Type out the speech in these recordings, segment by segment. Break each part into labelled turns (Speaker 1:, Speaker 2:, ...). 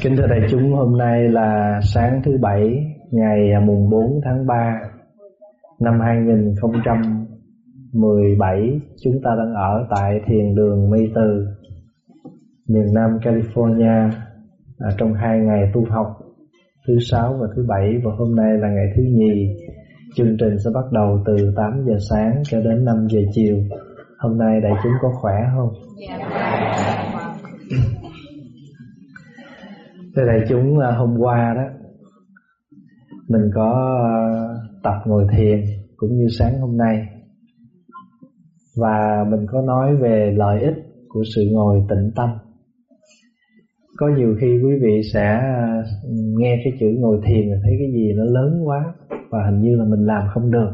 Speaker 1: Kính thưa đại chúng, hôm nay là sáng thứ Bảy, ngày à, mùng 4 tháng 3 năm 2017. Chúng ta đang ở tại thiền đường Mây Từ, miền Nam California, à, trong hai ngày tu học, thứ Sáu và thứ Bảy. Và hôm nay là ngày thứ nhì. Chương trình sẽ bắt đầu từ 8 giờ sáng cho đến 5 giờ chiều. Hôm nay đại chúng có khỏe không? Dạ, yeah. Thưa đại chúng à, hôm qua đó, Mình có à, tập ngồi thiền Cũng như sáng hôm nay. Và mình có nói về lợi ích của sự ngồi tĩnh tâm. Có nhiều khi quý vị sẽ à, nghe cái chữ ngồi thiền Rồi thấy cái gì nó lớn quá Và hình như là mình làm không được.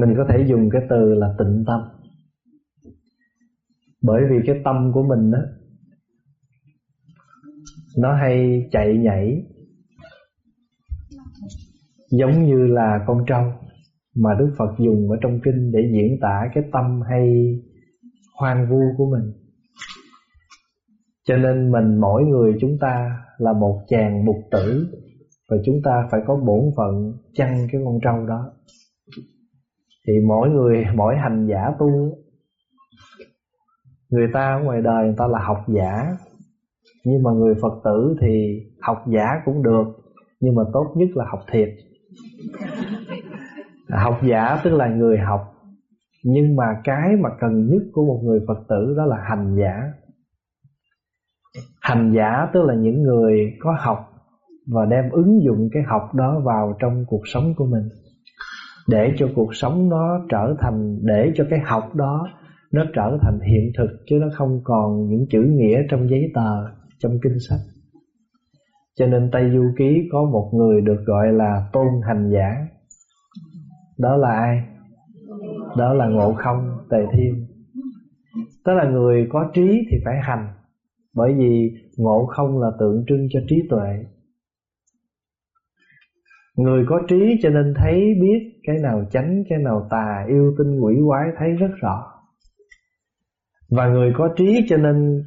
Speaker 1: Mình có thể dùng cái từ là tịnh tâm. Bởi vì cái tâm của mình đó nó hay chạy nhảy giống như là con trâu mà Đức Phật dùng ở trong kinh để diễn tả cái tâm hay hoang vu của mình. Cho nên mình mỗi người chúng ta là một chàng mục tử và chúng ta phải có bổn phận chăn cái con trâu đó. Thì mỗi người, mỗi hành giả tu Người ta ở ngoài đời người ta là học giả nhưng mà người Phật tử thì học giả cũng được nhưng mà tốt nhất là học thiệt. Học giả tức là người học nhưng mà cái mà cần nhất của một người Phật tử đó là hành giả. Hành giả tức là những người có học và đem ứng dụng cái học đó vào trong cuộc sống của mình. Để cho cuộc sống nó trở thành để cho cái học đó nó trở thành hiện thực chứ nó không còn những chữ nghĩa trong giấy tờ trong kinh sách cho nên Tây Du Ký có một người được gọi là tôn hành giả đó là ai? Đó là ngộ không tề thiên. Tức là người có trí thì phải hành bởi vì ngộ không là tượng trưng cho trí tuệ. Người có trí cho nên thấy biết cái nào chánh, cái nào tà, yêu tinh quỷ quái thấy rất rõ. Và người có trí cho nên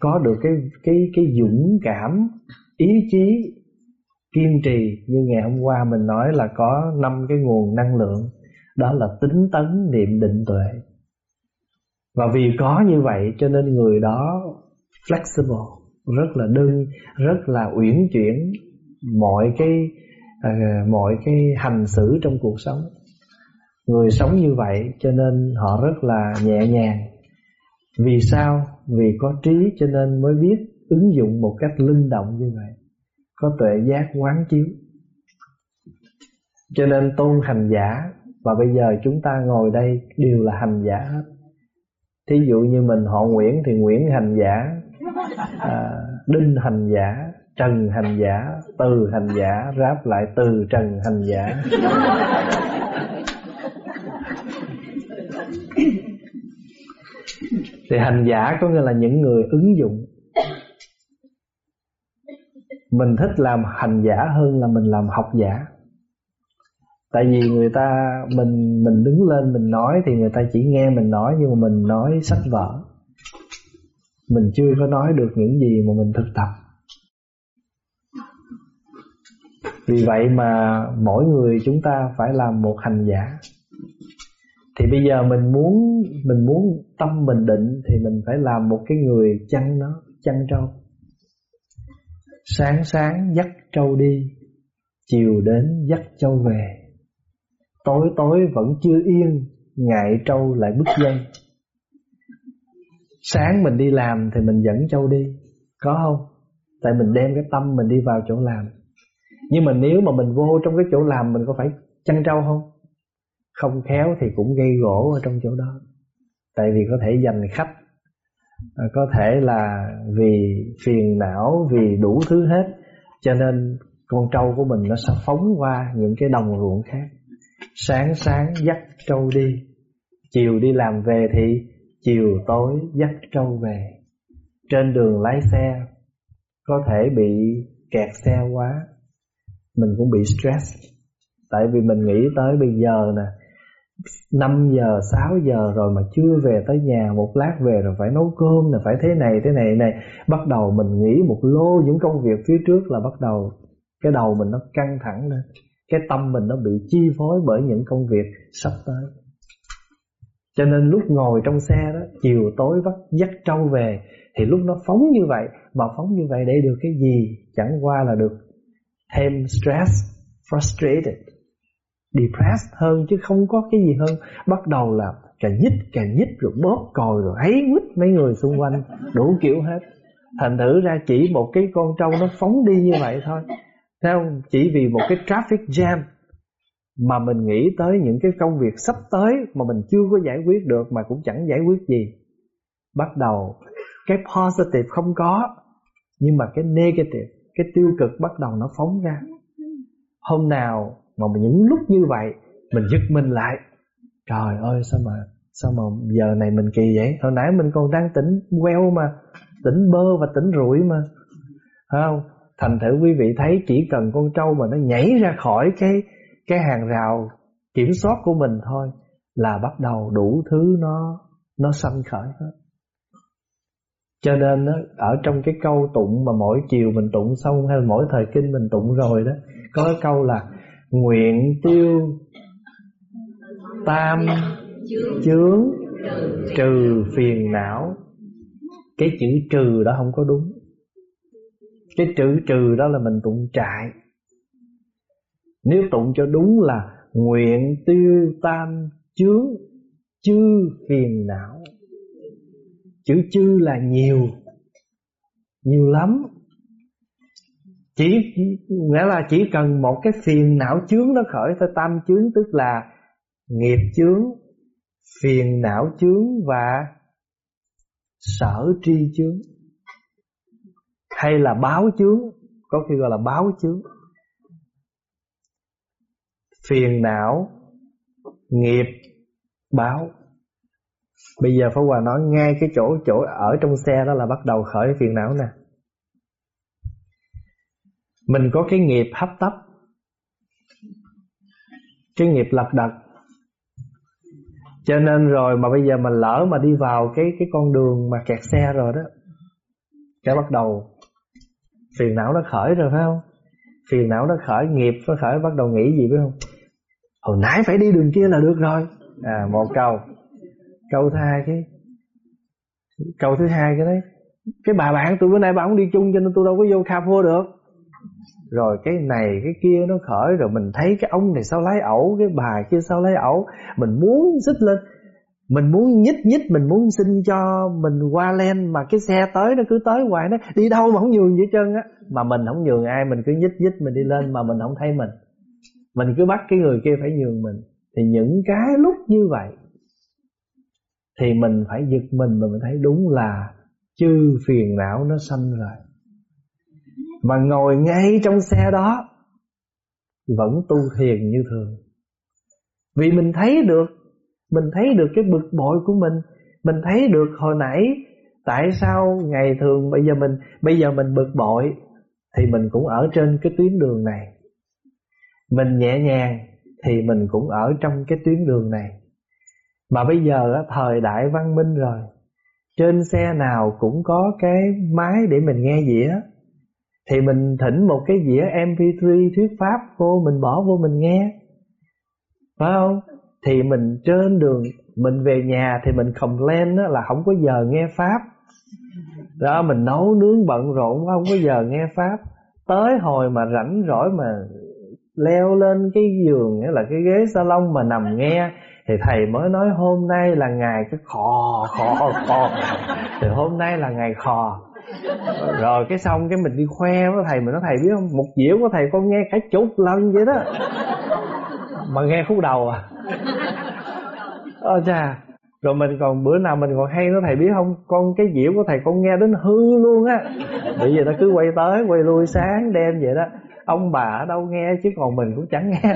Speaker 1: có được cái cái cái dũng cảm ý chí kiên trì như ngày hôm qua mình nói là có năm cái nguồn năng lượng đó là tính tấn niệm định tuệ. Và vì có như vậy cho nên người đó flexible rất là đơn rất là uyển chuyển mọi cái uh, mọi cái hành xử trong cuộc sống. Người sống như vậy cho nên họ rất là nhẹ nhàng. Vì sao? Vì có trí cho nên mới biết ứng dụng một cách linh động như vậy. Có tuệ giác quán chiếu. Cho nên tôn hành giả và bây giờ chúng ta ngồi đây đều là hành giả hết. Thí dụ như mình họ Nguyễn thì Nguyễn hành giả à, Đinh hành giả Trần hành giả Từ hành giả Ráp lại từ Trần hành giả. Thì hành giả có nghĩa là những người ứng dụng. Mình thích làm hành giả hơn là mình làm học giả. Tại vì người ta, mình mình đứng lên mình nói thì người ta chỉ nghe mình nói nhưng mà mình nói sách vở. Mình chưa có nói được những gì mà mình thực tập. Vì vậy mà mỗi người chúng ta phải làm một hành giả thì bây giờ mình muốn mình muốn tâm mình định thì mình phải làm một cái người chăn nó, chăn trâu sáng sáng dắt trâu đi, chiều đến dắt trâu về. Tối tối vẫn chưa yên, ngại trâu lại bứt dây. Sáng mình đi làm thì mình dẫn trâu đi, có không? Tại mình đem cái tâm mình đi vào chỗ làm. Nhưng mà nếu mà mình vô trong cái chỗ làm, mình có phải chăn trâu không? Không khéo thì cũng gây gỗ ở trong chỗ đó. Tại vì có thể giành khách à, có thể là vì phiền não, vì đủ thứ hết, cho nên con trâu của mình nó sẽ phóng qua những cái đồng ruộng khác. Sáng sáng dắt trâu đi, chiều đi làm về thì chiều tối dắt trâu về. Trên đường lái xe, có thể bị kẹt xe quá, mình cũng bị stress. Tại vì mình nghĩ tới bây giờ nè 5 giờ 6 giờ rồi mà chưa về tới nhà, Một lát về rồi phải nấu cơm là Phải thế này thế này này. Bắt đầu mình nghĩ một lô những công việc phía trước là bắt đầu, Cái đầu mình nó căng thẳng lên Cái tâm mình nó bị chi phối bởi những công việc sắp tới. Cho nên lúc ngồi trong xe đó, Chiều tối bắt dắt trâu về, Thì lúc nó phóng như vậy, Mà phóng như vậy để được cái gì? Chẳng qua là được thêm stress, Frustrated depressed hơn chứ không có cái gì hơn. Bắt đầu là cà nhích cà nhích rồi bóp còi rồi ấy quýt mấy người xung quanh, đủ kiểu hết. Thành thử ra chỉ một cái con trâu nó phóng đi như vậy thôi. Theo? Chỉ vì một cái traffic jam Mà mình nghĩ tới những cái công việc sắp tới Mà mình chưa có giải quyết được Mà cũng chẳng giải quyết gì. Bắt đầu, Cái positive không có, Nhưng mà cái negative, Cái tiêu cực bắt đầu nó phóng ra. Hôm nào mà những lúc như vậy mình giật mình lại. Trời ơi sao mà sao mà giờ này mình kỳ vậy? Hồi nãy mình còn đang tỉnh queo mà tỉnh bơ và tỉnh rủi mà. Không? Thành thử quý vị thấy chỉ cần con trâu mà nó nhảy ra khỏi cái cái hàng rào kiểm soát của mình thôi là bắt đầu đủ thứ nó nó sanh khởi hết. Cho nên đó, ở trong cái câu tụng mà mỗi chiều mình tụng xong hay là mỗi thời kinh mình tụng rồi đó có cái câu là nguyện tiêu tam chướng trừ phiền não. Cái chữ trừ đó không có đúng. Cái chữ trừ đó là mình tụng trại. Nếu tụng cho đúng là nguyện tiêu tam chướng chư phiền não. Chữ chư là nhiều nhiều lắm chỉ, nghĩa là chỉ cần một cái phiền não chướng nó khởi thôi, tâm chướng tức là nghiệp chướng, phiền não chướng và sở tri chướng, hay là báo chướng, có khi gọi là báo chướng. Phiền não, nghiệp, báo. Bây giờ Pháp Hòa nói ngay cái chỗ chỗ ở trong xe đó là bắt đầu khởi phiền não nè mình có cái nghiệp hấp tấp. Cái nghiệp lật đật cho nên rồi mà bây giờ mình lỡ mà đi vào cái cái con đường mà kẹt xe rồi đó, cái bắt đầu phiền não nó khởi rồi, phải không? Phiền não nó khởi, nghiệp nó khởi, bắt đầu nghĩ gì, phải không? Hồi nãy phải đi đường kia là được rồi. À một câu. Câu thứ hai cái, câu thứ hai cái đấy. Cái bà bạn tôi bữa nay bà không đi chung cho nên tôi đâu có vô cà phô được rồi cái này, cái kia nó khởi, rồi mình thấy cái ông này sao lái ẩu, cái bà kia sao lái ẩu. Mình muốn xích lên, mình muốn nhích nhích, mình muốn xin cho mình qua len, mà cái xe tới nó cứ tới hoài, nó đi đâu mà không nhường gì chân trơn á. Mà mình không nhường ai, mình cứ nhích nhích, mình đi lên mà mình không thấy mình. Mình cứ bắt cái người kia phải nhường mình. Thì những cái lúc như vậy, thì mình phải giật mình mà mình thấy đúng là chư phiền não nó sanh rồi mà ngồi ngay trong xe đó, vẫn tu thiền như thường. Vì mình thấy được, mình thấy được cái bực bội của mình mình thấy được hồi nãy tại sao ngày thường bây giờ mình, bây giờ mình bực bội, thì mình cũng ở trên cái tuyến đường này. Mình nhẹ nhàng thì mình cũng ở trong cái tuyến đường này. Mà bây giờ thời đại văn minh rồi, trên xe nào cũng có cái máy để mình nghe dĩa thì mình thỉnh một cái dĩa MP3 thuyết pháp vô, mình bỏ vô mình nghe. Phải không? Thì mình trên đường, mình về nhà thì mình complain đó là không có giờ nghe pháp. Đó, mình nấu nướng bận rộn, không có giờ nghe pháp. Tới hồi mà rảnh rỗi mà leo lên cái giường, nghĩa là cái ghế salon mà nằm nghe, thì thầy mới nói hôm nay là ngày cái khò khò khò. Thì hôm nay là ngày khò rồi cái xong cái mình đi khoe với thầy mình nói thầy biết không? Một diễu của thầy con nghe cả chục lần vậy đó. Mà nghe khúc đầu à. Ơ chà. Rồi mình còn, bữa nào mình còn hay nói thầy biết không? Con cái diễu của thầy con nghe đến hư luôn á. Bây giờ nó cứ quay tới, quay lui sáng đêm vậy đó. Ông bà ở đâu nghe chứ còn mình cũng chẳng nghe.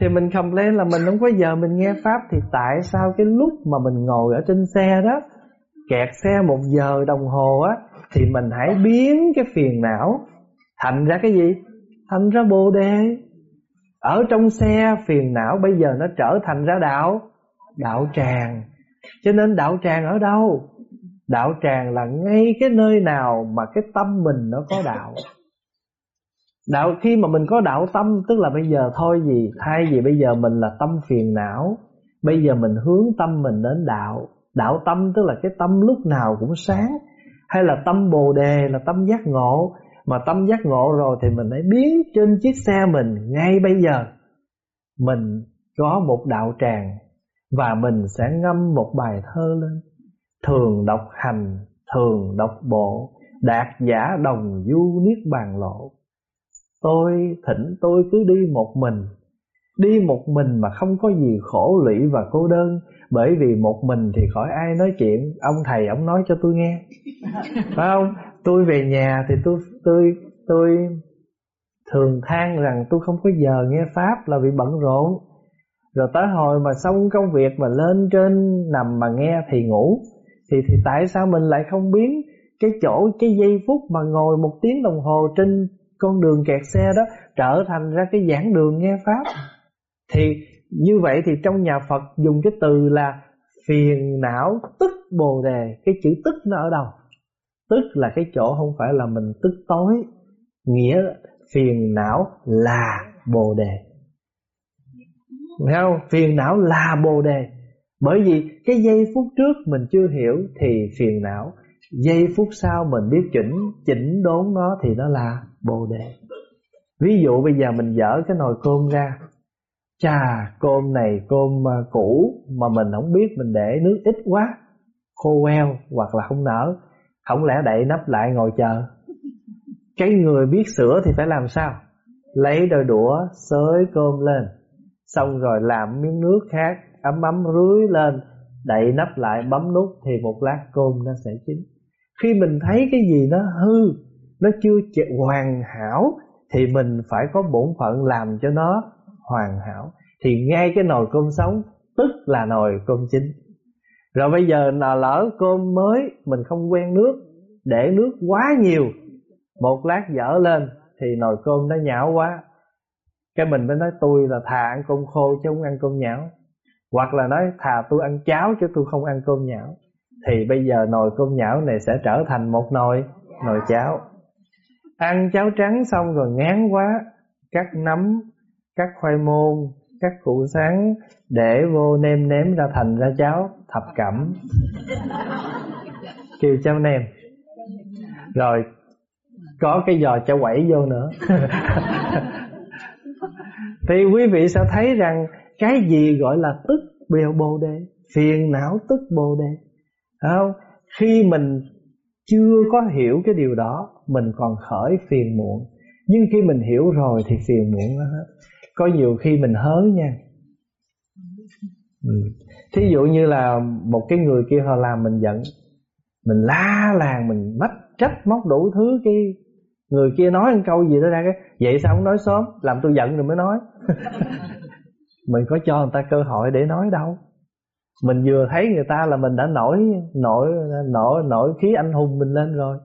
Speaker 1: Thì mình complain là mình không có giờ mình nghe pháp, thì tại sao cái lúc mà mình ngồi ở trên xe đó kẹt xe một giờ đồng hồ á, thì mình hãy biến cái phiền não thành ra cái gì? Thành ra bồ đề. Ở trong xe, phiền não bây giờ nó trở thành ra đạo đạo tràng. Cho nên đạo tràng ở đâu? Đạo tràng là ngay cái nơi nào mà cái tâm mình nó có đạo. Đạo, khi mà mình có đạo tâm, tức là bây giờ thôi gì, thay vì bây giờ mình là tâm phiền não, bây giờ mình hướng tâm mình đến đạo đạo tâm tức là cái tâm lúc nào cũng sáng. Hay là tâm bồ đề, là tâm giác ngộ. Mà tâm giác ngộ rồi thì mình hãy biến trên chiếc xe mình ngay bây giờ. Mình có một đạo tràng và mình sẽ ngâm một bài thơ lên. Thường đọc hành, thường đọc bộ, đạt giả đồng du niết bàn lộ. Tôi thỉnh tôi cứ đi một mình. Đi một mình mà không có gì khổ lụy và cô đơn bởi vì một mình thì khỏi ai nói chuyện. Ông thầy, ông nói cho tôi nghe. Phải không? Tôi về nhà thì tôi tôi tôi thường than rằng tôi không có giờ nghe pháp là vì bận rộn. Rồi tới hồi mà xong công việc mà lên trên nằm mà nghe thì ngủ, thì thì tại sao mình lại không biến cái chỗ, cái giây phút mà ngồi một tiếng đồng hồ trên con đường kẹt xe đó trở thành ra cái giảng đường nghe pháp? Thì như vậy thì trong nhà Phật dùng cái từ là phiền não, tức bồ đề. Cái chữ tức nó ở đâu? Tức là cái chỗ không phải là mình tức tối. Nghĩa phiền não là bồ đề. Thấy không? Phiền não là bồ đề. Bởi vì cái giây phút trước mình chưa hiểu Thì phiền não. Giây phút sau mình biết chỉnh Chỉnh đốn nó thì nó là bồ đề. Ví dụ bây giờ mình dở cái nồi cơm ra. Chà, cơm này cơm à, cũ Mà mình không biết mình để nước ít quá, Khô queo hoặc là không nở. Không lẽ đậy nắp lại ngồi chờ? Cái người biết sửa thì phải làm sao? Lấy đôi đũa, xới cơm lên. Xong rồi làm miếng nước khác, Ấm ấm rưới lên, Đậy nắp lại, bấm nút Thì một lát cơm nó sẽ chín. Khi mình thấy cái gì nó hư, Nó chưa hoàn hảo Thì mình phải có bổn phận làm cho nó hoàn hảo, Thì ngay cái nồi cơm sống, Tức là nồi cơm chín. Rồi bây giờ là lỡ cơm mới, Mình không quen nước, Để nước quá nhiều, Một lát dở lên, Thì nồi cơm nó nhão quá. Cái mình mới nói, tôi là thà ăn cơm khô chứ không ăn cơm nhão. Hoặc là nói, thà tôi ăn cháo chứ tôi không ăn cơm nhão. Thì bây giờ nồi cơm nhão này sẽ trở thành một nồi nồi cháo. Ăn cháo trắng xong rồi ngán quá, cắt nấm cắt khoai môn cắt củ sắn để vô nêm nếm ra thành ra cháo thập cẩm. Kêu cháo nêm, rồi có cái giò cháo quẩy vô nữa. Thì quý vị sẽ thấy rằng cái gì gọi là tức biểu bồ đề phiền não tức bồ đề không? Khi mình chưa có hiểu cái điều đó mình còn khởi phiền muộn. Nhưng khi mình hiểu rồi thì phiền muộn đó. hết có nhiều khi mình hớ nha. Ừ. thí dụ như là một cái người kia họ làm mình giận, mình la làng, mình mách trách móc đủ thứ, cái người kia nói một câu gì đó ra cái, vậy sao không nói sớm? Làm tôi giận rồi mới nói. Mình có cho người ta cơ hội để nói đâu. Mình vừa thấy người ta là mình đã nổi nổi nổi nổi khí anh hùng mình lên rồi.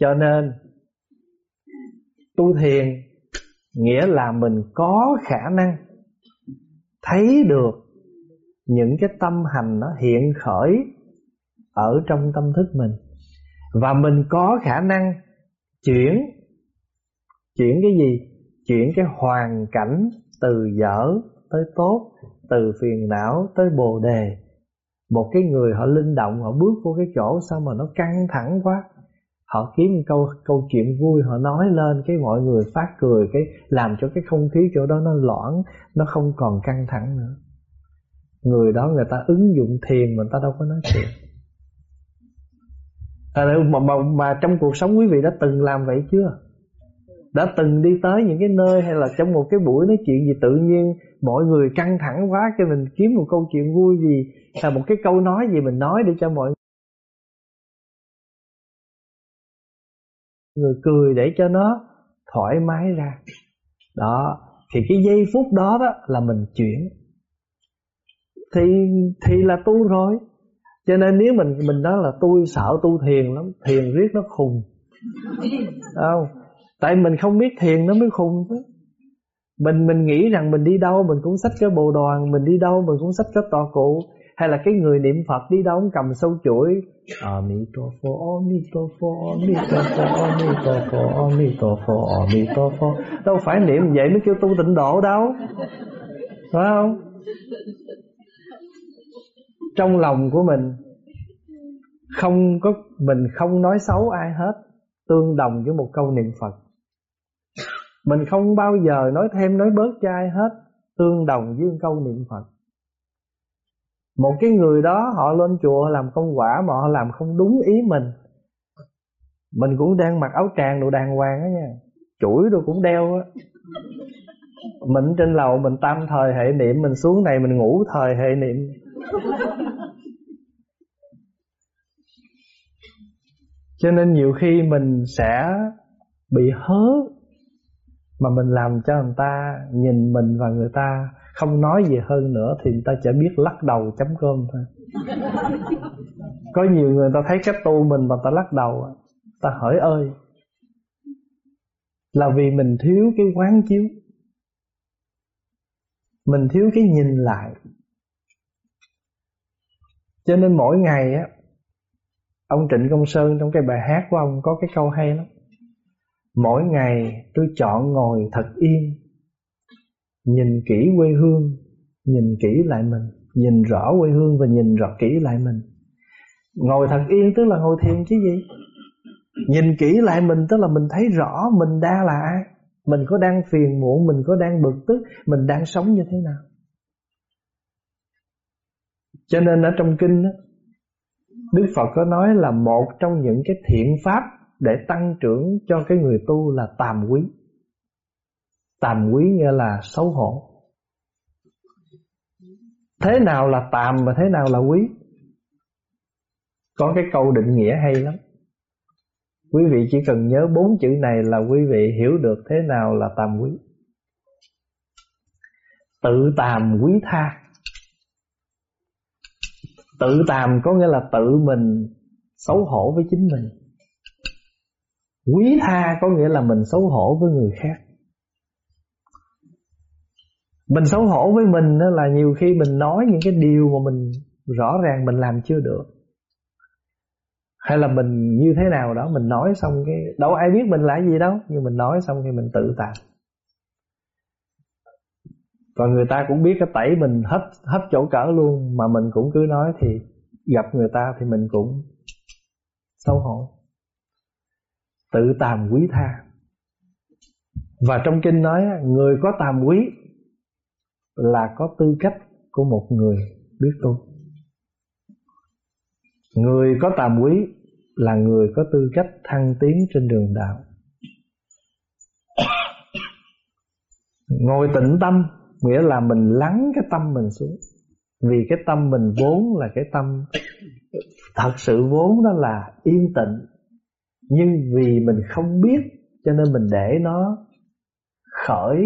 Speaker 1: Cho nên tu thiền nghĩa là mình có khả năng thấy được những cái tâm hành nó hiện khởi ở trong tâm thức mình. Và mình có khả năng chuyển chuyển cái gì? Chuyển cái hoàn cảnh từ dở tới tốt, từ phiền não tới bồ đề. Một cái người họ linh động, họ bước vô cái chỗ sao mà nó căng thẳng quá họ kiếm một câu câu chuyện vui họ nói lên cái mọi người phát cười cái làm cho cái không khí chỗ đó nó loãng nó không còn căng thẳng nữa. Người đó người ta ứng dụng thiền mà người ta đâu có nói chuyện à, mà, mà, mà trong cuộc sống quý vị đã từng làm vậy chưa? Đã từng đi tới những cái nơi hay là trong một cái buổi nói chuyện gì tự nhiên mọi người căng thẳng quá cái mình kiếm một câu chuyện vui gì là một cái câu nói gì mình nói để cho mọi người cười để cho nó thoải mái ra. Đó, thì cái giây phút đó đó là mình chuyển. Thì thì là tu rồi. Cho nên nếu mình mình nói là tôi sợ tu thiền lắm, thiền riết nó khùng. Không, tại mình không biết thiền nó mới khùng chứ. Mình mình nghĩ rằng mình đi đâu mình cũng xách cái bồ đoàn, mình đi đâu mình cũng xách cái tọa cụ hay là cái người niệm phật đi đâu cũng cầm sâu chuỗi? A mi to Pho Amito Pho Amito Pho Amito Pho Amito Pho Amito Pho đâu phải niệm vậy mới kêu tu tịnh độ đâu. Phải không? Trong lòng của mình, không có, mình không nói xấu ai hết, tương đồng với một câu niệm phật. Mình không bao giờ nói thêm, nói bớt cho ai hết, Tương đồng với câu niệm Phật. Một cái người đó họ lên chùa làm công quả Mà họ làm không đúng ý mình. Mình cũng đang mặc áo tràng đồ đàng hoàng á nha. Chuỗi đồ cũng đeo á. Mình trên lầu mình tam thời hệ niệm, Mình xuống này mình ngủ thời hệ niệm. Cho nên nhiều khi mình sẽ bị hớ mà mình làm cho người ta nhìn mình và người ta không nói gì hơn nữa thì người ta chỉ biết lắc đầu chấm cơm thôi. Có nhiều người ta thấy cách tu mình mà ta lắc đầu ta hỏi ơi là vì mình thiếu cái quán chiếu. Mình thiếu cái nhìn lại. Cho nên mỗi ngày á ông Trịnh Công Sơn trong cái bài hát của ông có cái câu hay lắm. Mỗi ngày tôi chọn ngồi thật yên Nhìn kỹ quê hương Nhìn kỹ lại mình Nhìn rõ quê hương và nhìn rõ kỹ lại mình. Ngồi thật yên tức là ngồi thiền chứ gì? Nhìn kỹ lại mình tức là mình thấy rõ mình đang là ai. Mình có đang phiền muộn Mình có đang bực tức Mình đang sống như thế nào. Cho nên ở trong kinh đó, Đức Phật có nói là một trong những cái thiện pháp để tăng trưởng cho cái người tu là tàm quý. Tàm quý nghĩa là xấu hổ. Thế nào là tàm và thế nào là quý? Có cái câu định nghĩa hay lắm. Quý vị chỉ cần nhớ bốn chữ này là quý vị hiểu được thế nào là tàm quý. Tự tàm quý tha. Tự tàm có nghĩa là tự mình xấu hổ với chính mình Quý tha có nghĩa là mình xấu hổ với người khác mình xấu hổ với mình đó là nhiều khi mình nói những cái điều mà mình rõ ràng mình làm chưa được. Hay là mình như thế nào đó, Mình nói xong cái, Đâu ai biết mình là gì đâu, Nhưng mình nói xong thì mình tự tạm Còn người ta cũng biết cái tẩy mình hết hết chỗ cỡ luôn, Mà mình cũng cứ nói thì Gặp người ta thì mình cũng xấu hổ. Tự tàm quý tha. Và trong kinh nói người có tàm quý là có tư cách của một người biết tu. Người có tàm quý là người có tư cách thăng tiến trên đường đạo. Ngồi tĩnh tâm nghĩa là mình lắng cái tâm mình xuống. Vì cái tâm mình vốn là cái tâm thật sự vốn đó là yên tịnh. Nhưng vì mình không biết, cho nên mình để nó khởi,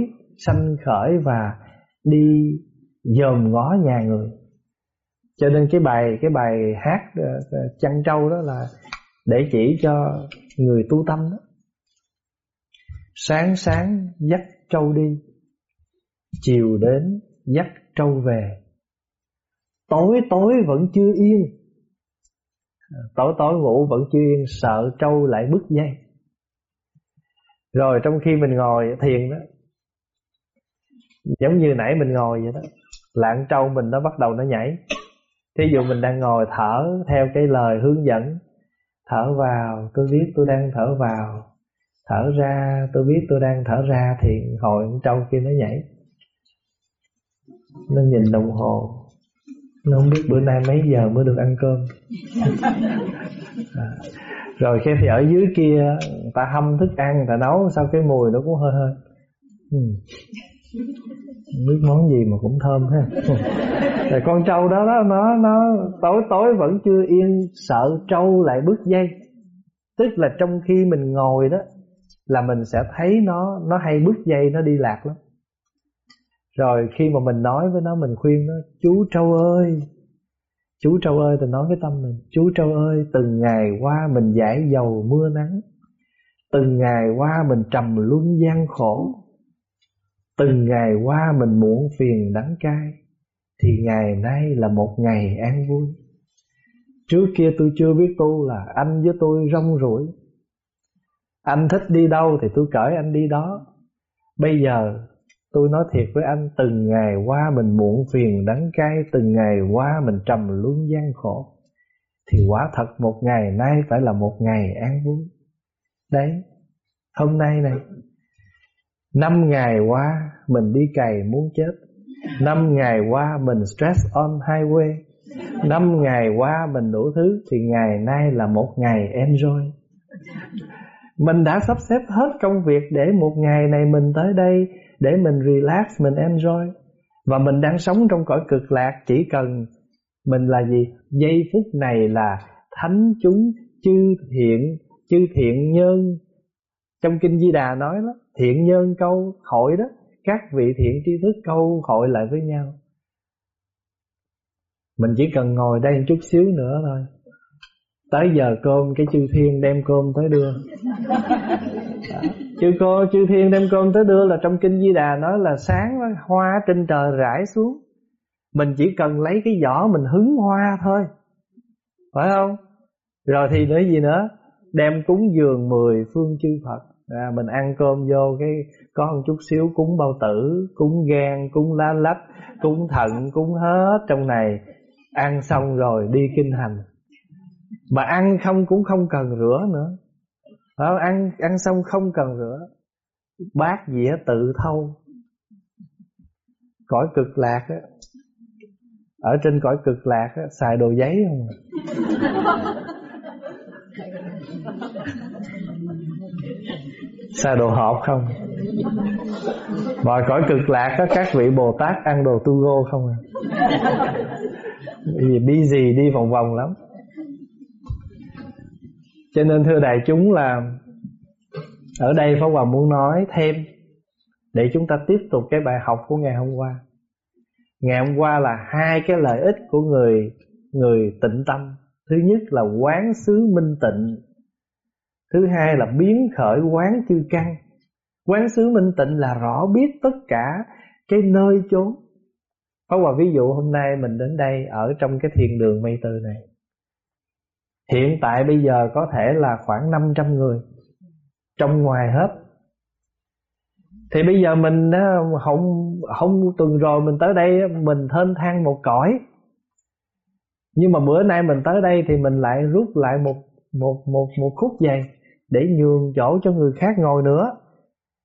Speaker 1: sanh khởi và đi dòm ngó nhà người. Cho nên cái bài cái bài hát ờ, ờ, chăn trâu đó là để chỉ cho người tu tâm đó. Sáng sáng dắt trâu đi, chiều đến dắt trâu về. Tối tối vẫn chưa yên. Ờ, tối tối ngủ vẫn chưa yên, Sợ trâu lại bứt dây. Rồi trong khi mình ngồi thiền đó Giống như nãy mình ngồi vậy đó. Lạng trâu mình nó bắt đầu nó nhảy. Thí dụ mình đang ngồi thở Theo cái lời hướng dẫn. Thở vào, tôi biết tôi đang thở vào. Thở ra, tôi biết tôi đang thở ra Thì hồi trâu kia nó nhảy. Nó nhìn đồng hồ. Nó không biết bữa nay mấy giờ mới được ăn cơm. À. rồi khi thì ở dưới kia ta hâm thức ăn, người ta nấu, sao cái mùi nó cũng hơi hơi. Ừ biết món gì mà cũng thơm ha. Rồi con trâu đó, đó nó nó tối tối vẫn chưa yên sợ trâu lại bước dây. Tức là trong khi mình ngồi đó là mình sẽ thấy nó nó hay bước dây nó đi lạc lắm. Rồi khi mà mình nói với nó Mình khuyên nó Chú Trâu ơi Chú Trâu ơi tôi nói với tâm mình Chú Trâu ơi từng ngày qua mình giải dầu mưa nắng Từng ngày qua mình trầm luân gian khổ Từng ngày qua mình muộn phiền đắng cay, Thì ngày nay là một ngày an vui. Trước kia tôi chưa biết tu là anh với tôi rong ruổi. Anh thích đi đâu thì tôi cởi anh đi đó. Bây giờ tôi nói thiệt với anh, Từng ngày qua mình muộn phiền đắng cay, Từng ngày qua mình trầm luân gian khổ, Thì quả thật một ngày nay phải là một ngày an vui. Đấy, Hôm nay này Năm ngày qua mình đi cày muốn chết. Năm ngày qua mình stress on highway. Năm ngày qua mình đủ thứ Thì ngày nay là một ngày enjoy. Mình đã sắp xếp hết công việc Để một ngày này mình tới đây Để mình relax, mình enjoy. Và mình đang sống trong cõi cực lạc Chỉ cần mình là gì? Giây phút này là thánh chúng chư thiện Chư thiện nhân trong Kinh Di Đà nói đó, Thiện nhân câu hội đó, Các vị thiện tri thức câu hội lại với nhau. Mình chỉ cần ngồi đây chút xíu nữa thôi. Tới giờ cơm, cái chư thiên đem cơm tới đưa. Chư cô, chư thiên đem cơm tới đưa là trong kinh Di Đà nói là sáng hoa trên trời rải xuống. Mình chỉ cần lấy cái giỏ mình hứng hoa thôi. Phải không? Rồi thì nữa gì nữa? Đem cúng dường mười phương chư Phật à, Mình ăn cơm vô cái Có một chút xíu cúng bao tử Cúng gan, cúng lá lách Cúng thận, cúng hết trong này. Ăn xong rồi đi kinh hành. Mà ăn không cũng không cần rửa nữa. Đó, ăn ăn xong không cần rửa. Bát dĩa tự thâu. Cõi cực lạc á. Ở trên cõi cực lạc á Xài đồ giấy không à? Xài đồ hộp không Mọi cõi cực lạc Có Các vị Bồ Tát ăn đồ tu gô không à vì busy đi vòng vòng lắm cho nên thưa đại chúng là ở đây Pháp Hòa muốn nói thêm để chúng ta tiếp tục cái bài học của ngày hôm qua. Ngày hôm qua là hai cái lợi ích của người người tịnh tâm. Thứ nhất là quán xứ minh tịnh. Thứ hai là biến khởi quán chư căn. Quán xứ minh tịnh là rõ biết tất cả cái nơi chốn. Có một ví dụ hôm nay mình đến đây ở trong cái thiền đường mây từ này. Hiện tại bây giờ có thể là khoảng 500 người Trong ngoài hết. Thì bây giờ mình ờ, không, không tuần rồi mình tới đây mình thênh thang một cõi. Nhưng mà bữa nay mình tới đây thì mình lại rút lại một một một một khúc dày để nhường chỗ cho người khác ngồi nữa.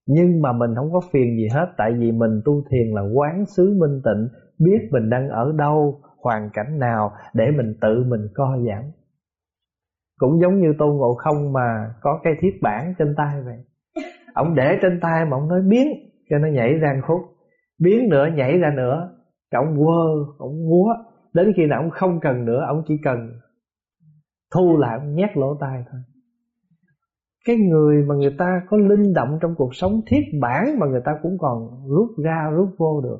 Speaker 1: Nhưng mà mình không có phiền gì hết, Tại vì mình tu thiền là quán xứ minh tịnh, biết mình đang ở đâu, hoàn cảnh nào, để mình tự mình co giãn cũng giống như tôn ngộ không mà có cái thiết bản trên tay vậy. Ông để trên tay mà ông nói biến, cho nó nhảy ra khúc. Biến nữa, nhảy ra nữa. Ông quơ, ông múa. Đến khi nào ông không cần nữa, ông chỉ cần thu lại, ông nhét lỗ tai thôi cái người mà người ta có linh động trong cuộc sống thiết bản mà người ta cũng còn rút ra rút vô được.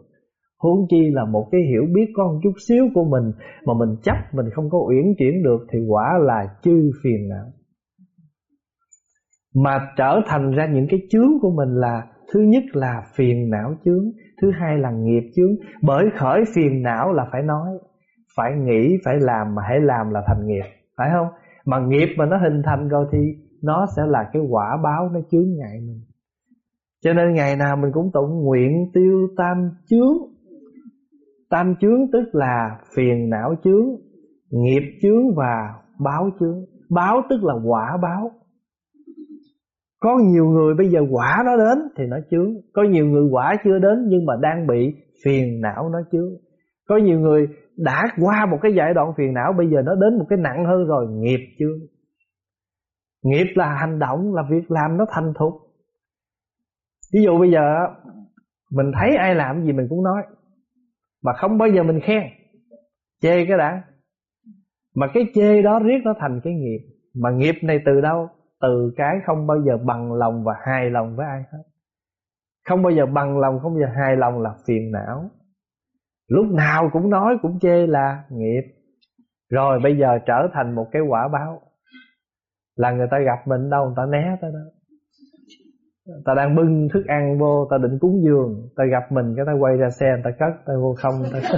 Speaker 1: Huống chi là một cái hiểu biết có một chút xíu của mình Mà mình chấp mình không có uyển chuyển được Thì quả là chư phiền não. Mà trở thành ra những cái chướng của mình là Thứ nhất là phiền não chướng Thứ hai là nghiệp chướng. Bởi khởi phiền não là phải nói Phải nghĩ, phải làm Mà hãy làm là thành nghiệp Phải không? Mà nghiệp mà nó hình thành rồi thì nó sẽ là cái quả báo nó chướng ngại mình. Cho nên ngày nào mình cũng tụng nguyện tiêu tam chướng. Tam chướng tức là phiền não chướng, Nghiệp chướng và báo chướng. Báo tức là quả báo. Có nhiều người bây giờ quả nó đến thì nó chướng. Có nhiều người quả chưa đến nhưng mà đang bị phiền não nó chướng. Có nhiều người đã qua một cái giai đoạn phiền não, Bây giờ nó đến một cái nặng hơn rồi, Nghiệp chướng. Nghiệp là hành động, là việc làm nó thành thục. Ví dụ bây giờ Mình thấy ai làm gì mình cũng nói, mà không bao giờ mình khen. Chê cái đã. Mà cái chê đó riết nó thành cái nghiệp. Mà nghiệp này từ đâu? Từ cái không bao giờ bằng lòng và hài lòng với ai hết. Không bao giờ bằng lòng, không bao giờ hài lòng là phiền não. Lúc nào cũng nói, cũng chê là nghiệp. Rồi bây giờ trở thành một cái quả báo là người ta gặp mình đâu người ta né tới đó. Ta đang bưng thức ăn vô ta định cúng dường. Ta gặp mình cái ta quay ra xe ta cất ta vô không ta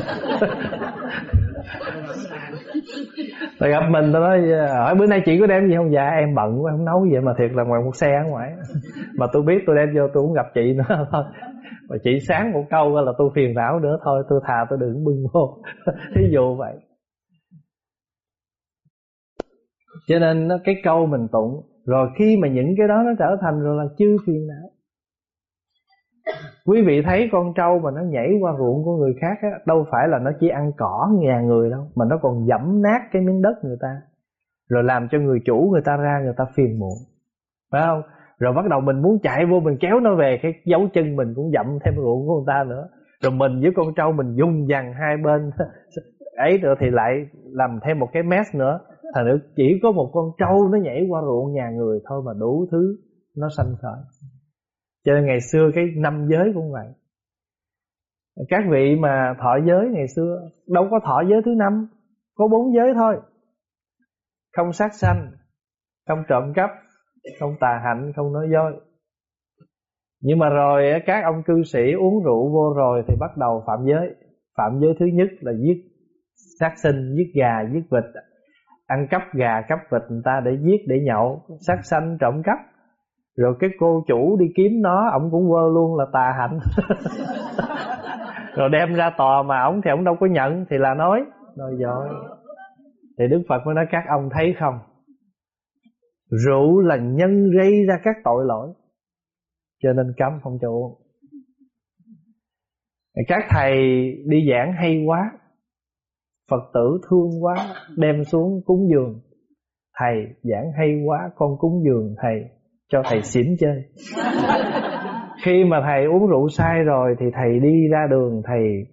Speaker 1: ta gặp mình ta nói hỏi bữa nay chị có đem gì không? Dạ em bận quá không nấu vậy mà thiệt là ngoài một xe ở ngoài. Mà tôi biết tôi đem vô tôi cũng gặp chị nữa thôi. Mà chị sáng một câu là tôi phiền não nữa thôi tôi thà tôi đừng bưng vô. Thí dụ vậy cho nên nó, cái câu mình tụng, rồi khi mà những cái đó nó trở thành rồi là chư phiền não. Quý vị thấy con trâu mà nó nhảy qua ruộng của người khác á, đâu phải là nó chỉ ăn cỏ nhà người đâu, mà nó còn dẫm nát cái miếng đất người ta. Rồi làm cho người chủ người ta ra người ta phiền muộn. Phải không? Rồi bắt đầu mình muốn chạy vô mình kéo nó về, cái dấu chân mình cũng dậm thêm ruộng của người ta nữa. Rồi mình với con trâu mình dung dằn hai bên. Ấy nữa thì lại làm thêm một cái mess nữa thành nữa chỉ có một con trâu nó nhảy qua ruộng nhà người thôi mà đủ thứ nó sanh khởi. Cho nên ngày xưa cái năm giới cũng vậy. Các vị mà thọ giới ngày xưa, đâu có thọ giới thứ năm, có bốn giới thôi. Không sát sanh, không trộm cắp, không tà hạnh, không nói dối. Nhưng mà rồi các ông cư sĩ uống rượu vô rồi thì bắt đầu phạm giới. Phạm giới thứ nhất là giết sát sinh, giết gà, giết vịt ăn cắp gà, cắp vịt người ta để giết, để nhậu, sát sanh, trộm cắp. Rồi cái cô chủ đi kiếm nó, ổng cũng quơ luôn là tà hạnh. Rồi đem ra tòa mà ổng thì ổng đâu có nhận, thì là nói nói dối. Thì đức phật mới nói, các ông thấy không? Rượu là nhân gây ra các tội lỗi. Cho nên cấm không cho uống. Các thầy đi giảng hay quá phật tử thương quá đem xuống cúng dường. Thầy giảng hay quá con cúng dường thầy cho thầy xỉn chơi. Khi mà thầy uống rượu sai rồi thì thầy đi ra đường thầy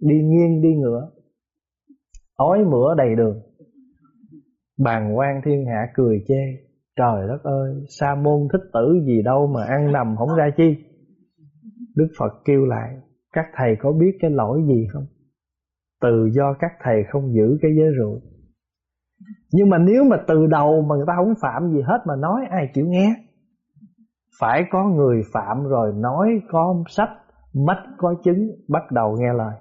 Speaker 1: đi nghiêng đi ngửa. Ói mửa đầy đường. Bàn quan thiên hạ cười chê. Trời đất ơi Sa môn thích tử gì đâu mà ăn nằm không ra chi. Đức Phật kêu lại Các thầy có biết cái lỗi gì không từ do các thầy không giữ cái giới rượu. Nhưng mà nếu mà từ đầu mà người ta không phạm gì hết Mà nói, ai chịu nghe? Phải có người phạm rồi nói có sách Mắt có chứng, bắt đầu nghe lời.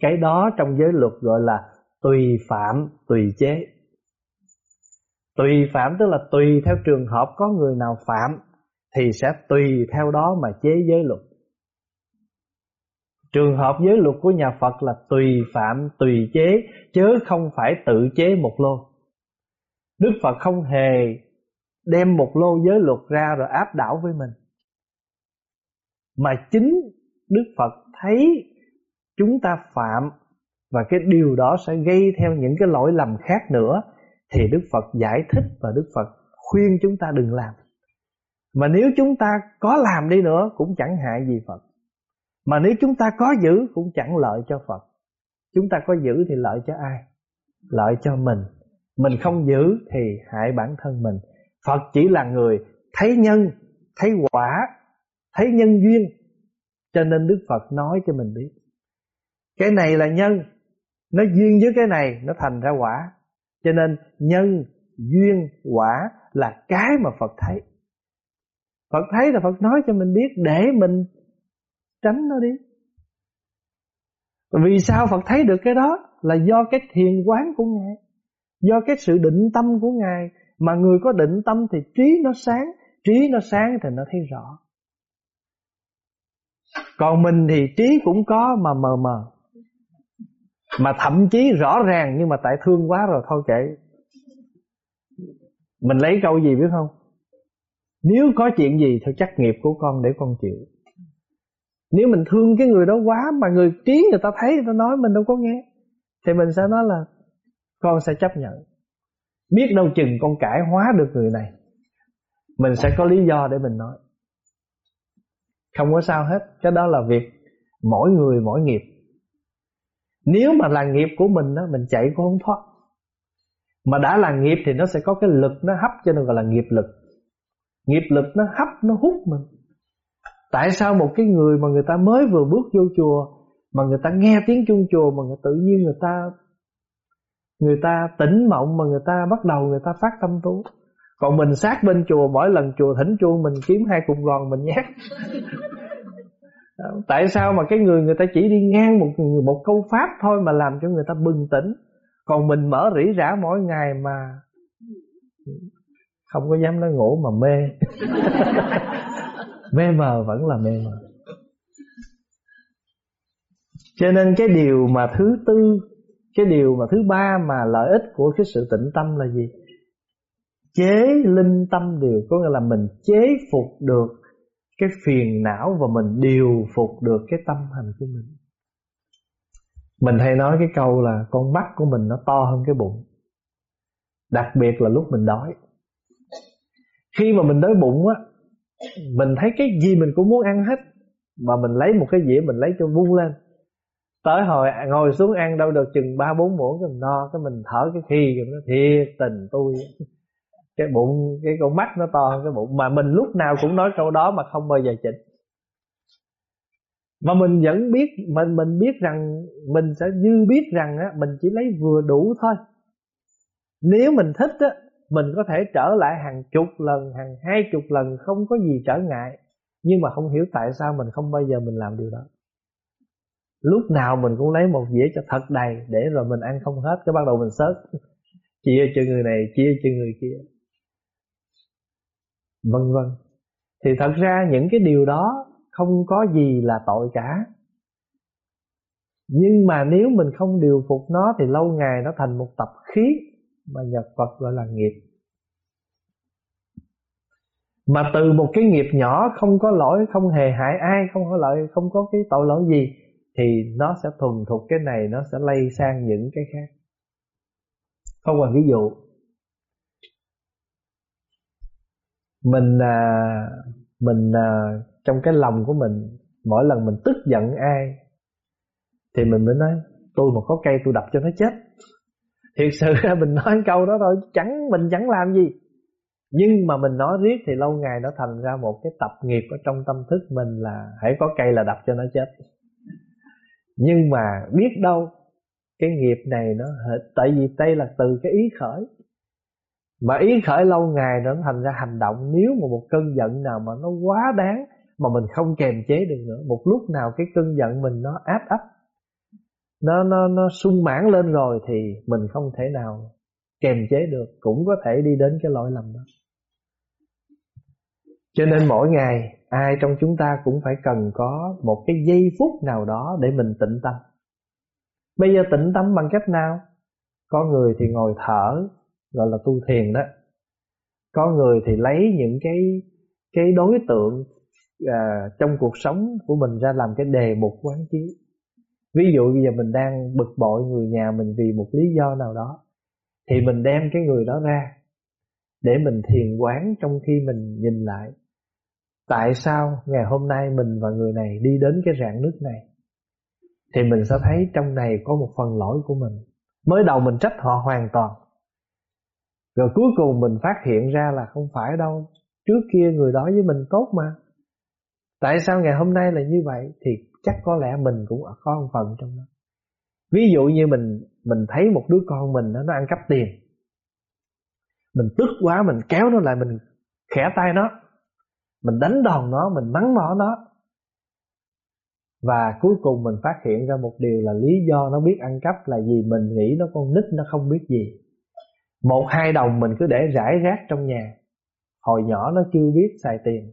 Speaker 1: Cái đó trong giới luật gọi là Tùy phạm, tùy chế. Tùy phạm tức là tùy theo trường hợp có người nào phạm Thì sẽ tùy theo đó mà chế giới luật. Trường hợp giới luật của nhà Phật là tùy phạm, tùy chế, Chớ không phải tự chế một lô Đức Phật không hề đem một lô giới luật ra rồi áp đảo với mình Mà chính Đức Phật thấy chúng ta phạm Và cái điều đó sẽ gây theo những cái lỗi lầm khác nữa, thì Đức Phật giải thích và Đức Phật khuyên chúng ta đừng làm. Mà nếu chúng ta có làm đi nữa cũng chẳng hại gì Phật. Mà nếu chúng ta có giữ cũng chẳng lợi cho Phật. Chúng ta có giữ thì lợi cho ai? Lợi cho mình. Mình không giữ thì hại bản thân mình. Phật chỉ là người thấy nhân, thấy quả, thấy nhân duyên. Cho nên Đức Phật nói cho mình biết. Cái này là nhân, nó duyên với cái này nó thành ra quả cho nên nhân, duyên, quả là cái mà Phật thấy. Phật thấy là Phật nói cho mình biết để mình tránh nó đi. Vì sao Phật thấy được cái đó? Là do cái thiền quán của Ngài, do cái sự định tâm của Ngài. Mà người có định tâm thì trí nó sáng, trí nó sáng thì nó thấy rõ. Còn mình thì trí cũng có mà mờ mờ. Mà thậm chí rõ ràng nhưng mà tại thương quá rồi thôi kệ. Mình lấy câu gì biết không? Nếu có chuyện gì thì trách nghiệp của con để con chịu nếu mình thương cái người đó quá mà người trí người ta thấy người ta nói mình đâu có nghe thì mình sẽ nói là con sẽ chấp nhận. Biết đâu chừng con cải hóa được người này mình sẽ có lý do để mình nói. Không có sao hết cái đó là việc mỗi người mỗi nghiệp. Nếu mà là nghiệp của mình đó, Mình chạy cũng không thoát. Mà đã là nghiệp thì nó sẽ có cái lực Nó hấp cho nên gọi là nghiệp lực. Nghiệp lực nó hấp nó hút mình. Tại sao một cái người mà người ta mới vừa bước vô chùa Mà người ta nghe tiếng chuông chùa Mà người tự nhiên người ta Người ta tỉnh mộng mà người ta bắt đầu người ta phát tâm tu? Còn mình sát bên chùa mỗi lần chùa thỉnh chuông mình kiếm hai cục gòn mình nhét. Tại sao mà cái người người ta chỉ đi ngang một một câu pháp thôi mà làm cho người ta bừng tỉnh? Còn mình mở rỉ rả mỗi ngày mà không có dám nói ngủ mà mê mê mờ vẫn là mê mờ. Cho nên cái điều mà thứ tư, cái điều mà thứ ba mà lợi ích của cái sự tĩnh tâm là gì? Chế linh tâm điều có nghĩa là mình chế phục được cái phiền não và mình điều phục được cái tâm hành của mình. Mình hay nói cái câu là con mắt của mình nó to hơn cái bụng. Đặc biệt là lúc mình đói. Khi mà mình đói bụng á mình thấy cái gì mình cũng muốn ăn hết, mà mình lấy một cái dĩa mình lấy cho vung lên. Tới hồi ngồi xuống ăn đâu được chừng ba bốn muỗng cái mình no, cái mình thở cái khi nó thiệt tình tôi. Cái bụng, cái con mắt nó to hơn cái bụng. Mà mình lúc nào cũng nói câu đó mà không bao giờ chỉnh mà mình vẫn biết mình mình biết rằng, mình sẽ dư biết rằng á, mình chỉ lấy vừa đủ thôi. Nếu mình thích á mình có thể trở lại hàng chục lần, hàng hai chục lần, không có gì trở ngại. Nhưng mà không hiểu tại sao mình không bao giờ mình làm điều đó. Lúc nào mình cũng lấy một dĩa cho thật đầy để rồi mình ăn không hết, cái bắt đầu mình sớt chia cho người này chia cho người kia. Vân vân. Thì thật ra những cái điều đó không có gì là tội cả. Nhưng mà nếu mình không điều phục nó thì lâu ngày nó thành một tập khí mà Nhật Phật gọi là nghiệp. Mà từ một cái nghiệp nhỏ không có lỗi không hề hại ai không có lợi không có cái tội lỗi gì thì nó sẽ thuần thục cái này nó sẽ lây sang những cái khác. Không còn ví dụ. Mình à, mình à, trong cái lòng của mình mỗi lần mình tức giận ai thì mình mới nói tôi mà có cây tôi đập cho nó chết thiệt sự mình nói câu đó thôi, chẳng mình chẳng làm gì. Nhưng mà mình nói riết thì lâu ngày nó thành ra một cái tập nghiệp ở trong tâm thức mình là hãy có cây là đập cho nó chết. Nhưng mà biết đâu, cái nghiệp này nó tại vì đây là từ cái ý khởi. Mà ý khởi lâu ngày nó thành ra hành động, nếu mà một cơn giận nào mà nó quá đáng mà mình không kềm chế được nữa, một lúc nào cái cơn giận mình nó áp ấp nó nó nó sung mãn lên rồi thì mình không thể nào kềm chế được cũng có thể đi đến cái lỗi lầm đó. Cho nên mỗi ngày ai trong chúng ta cũng phải cần có một cái giây phút nào đó để mình tĩnh tâm. Bây giờ tĩnh tâm bằng cách nào? Có người thì ngồi thở gọi là tu thiền đó. Có người thì lấy những cái cái đối tượng à, trong cuộc sống của mình ra làm cái đề mục quán chiếu ví dụ bây giờ mình đang bực bội người nhà mình vì một lý do nào đó, thì mình đem cái người đó ra để mình thiền quán trong khi mình nhìn lại. Tại sao ngày hôm nay mình và người này đi đến cái rạn nước này? Thì mình sẽ thấy trong này có một phần lỗi của mình. Mới đầu mình trách họ hoàn toàn. Rồi cuối cùng mình phát hiện ra là không phải đâu, trước kia người đó với mình tốt mà. Tại sao ngày hôm nay là như vậy? Thì chắc có lẽ mình cũng có một phần trong đó. Ví dụ như mình mình thấy một đứa con mình nó ăn cắp tiền. Mình tức quá, mình kéo nó lại, mình khẽ tay nó. Mình đánh đòn nó, mình mắng mỏ nó. Và cuối cùng mình phát hiện ra một điều là lý do nó biết ăn cắp là vì mình nghĩ nó con nít, nó không biết gì. Một, hai đồng mình cứ để rải rác trong nhà. Hồi nhỏ nó chưa biết xài tiền.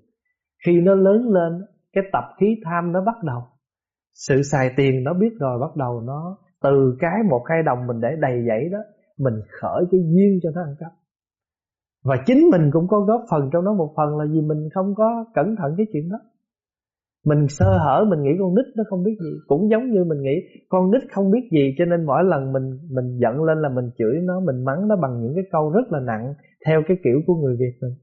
Speaker 1: Khi nó lớn lên, cái tập khí tham nó bắt đầu sự xài tiền nó biết rồi, bắt đầu nó từ cái một hai đồng mình để đầy dãy đó, mình khởi cái duyên cho nó ăn cắp. Và chính mình cũng có góp phần trong đó một phần là vì mình không có cẩn thận cái chuyện đó. Mình sơ hở, mình nghĩ con nít nó không biết gì. Cũng giống như mình nghĩ con nít không biết gì, cho nên mỗi lần mình mình giận lên là mình chửi nó, mình mắng nó bằng những cái câu rất là nặng theo cái kiểu của người việt mình.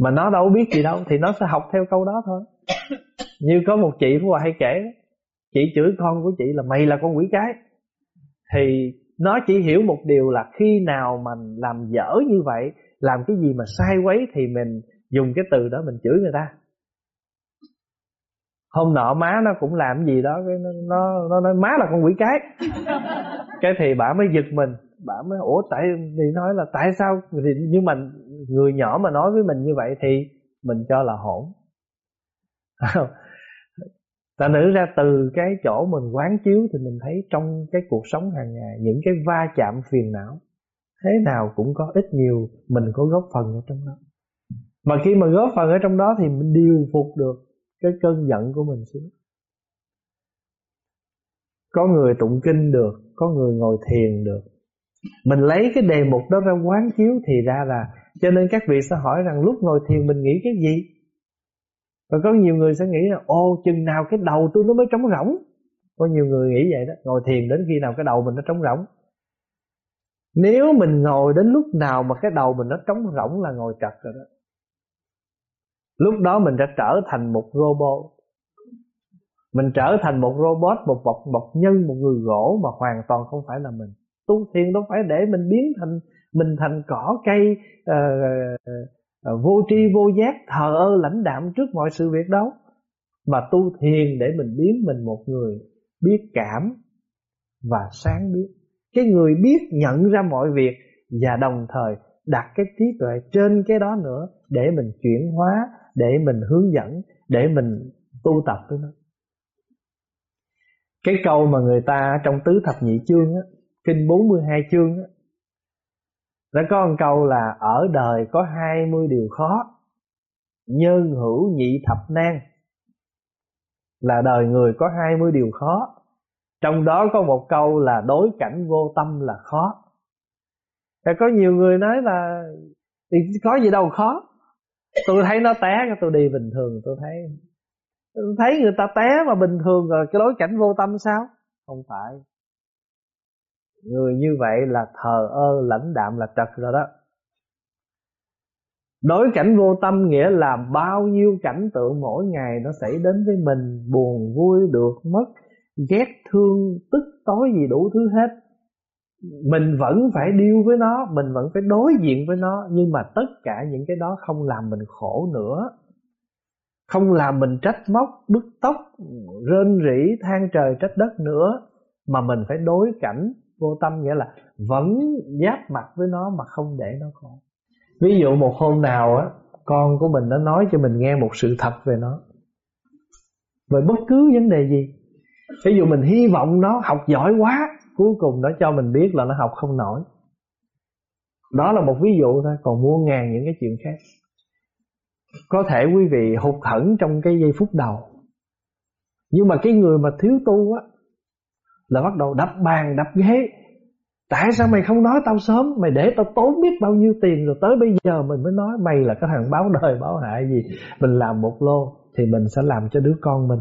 Speaker 1: Mà nó đâu biết gì đâu, thì nó sẽ học theo câu đó thôi. Như có một chị phú hòa hay kể chị chửi con của chị là mày là con quỷ cái. Thì nó chỉ hiểu một điều là khi nào mình làm dở như vậy làm cái gì mà sai quấy thì mình dùng cái từ đó mình chửi người ta. Hôm nọ má nó cũng làm gì đó cái nó nó, nó nói má là con quỷ cái. Cái thì bà mới giật mình bà mới ủa tại thì nói là tại sao? Thì nhưng mà người nhỏ mà nói với mình như vậy thì mình cho là hỗn ta nữ ra từ cái chỗ mình quán chiếu thì mình thấy trong cái cuộc sống hàng ngày, những cái va chạm phiền não, thế nào cũng có ít nhiều mình có góp phần ở trong đó. Mà khi mà góp phần ở trong đó thì mình điều phục được cái cơn giận của mình xuống. Có người tụng kinh được, có người ngồi thiền được. Mình lấy cái đề mục đó ra quán chiếu thì ra là, cho nên các vị sẽ hỏi rằng lúc ngồi thiền mình nghĩ cái gì? Và có nhiều người sẽ nghĩ là ô chừng nào cái đầu tôi nó mới trống rỗng. Có nhiều người nghĩ vậy đó ngồi thiền đến khi nào cái đầu mình nó trống rỗng. Nếu mình ngồi đến lúc nào mà cái đầu mình nó trống rỗng là ngồi trật rồi đó. Lúc đó mình đã trở thành một robot. Mình trở thành một robot một vật bọc nhân một người gỗ mà hoàn toàn không phải là mình. Tu thiền đâu phải để mình biến thành mình thành cỏ cây uh, Ờ, vô tri, vô giác, thờ ơ, lãnh đạm trước mọi sự việc đâu mà tu thiền để mình biến mình một người biết cảm và sáng biết. Cái người biết nhận ra mọi việc và đồng thời đặt cái trí tuệ trên cái đó nữa để mình chuyển hóa, để mình hướng dẫn, để mình tu tập với nó. Cái câu mà người ta trong tứ thập nhị chương á, kinh 42 chương á đã có một câu là, ở đời có 20 điều khó, nhân hữu nhị thập nan. Là đời người có 20 điều khó. Trong đó có một câu là, đối cảnh vô tâm là khó. Và có nhiều người nói là, thì có gì đâu, khó. Tôi thấy nó té, tôi đi bình thường, tôi thấy tôi thấy người ta té mà bình thường rồi, cái đối cảnh vô tâm sao? Không phải người như vậy là thờ ơ, lãnh đạm là trật rồi đó. Đối cảnh vô tâm nghĩa là bao nhiêu cảnh tượng mỗi ngày nó xảy đến với mình, buồn, vui, được, mất, ghét, thương, tức, tối gì đủ thứ hết. Mình vẫn phải điêu với nó, mình vẫn phải đối diện với nó, nhưng mà tất cả những cái đó không làm mình khổ nữa. Không làm mình trách móc bức tóc, rên rỉ, than trời, trách đất nữa, mà mình phải đối cảnh vô tâm, nghĩa là vẫn giáp mặt với nó mà không để nó khổ ví dụ một hôm nào á, con của mình nó nói cho mình nghe một sự thật về nó. Về bất cứ vấn đề gì. Ví dụ mình hy vọng nó học giỏi quá, cuối cùng nó cho mình biết là nó học không nổi. Đó là một ví dụ thôi, còn muôn ngàn những cái chuyện khác. Có thể quý vị hụt hẫng trong cái giây phút đầu. Nhưng mà cái người mà thiếu tu á là bắt đầu đập bàn đập ghế. Tại sao mày không nói tao sớm? Mày để tao tốn biết bao nhiêu tiền rồi tới bây giờ mình mới nói. Mày là cái thằng báo đời, báo hại gì? Mình làm một lô thì mình sẽ làm cho đứa con mình.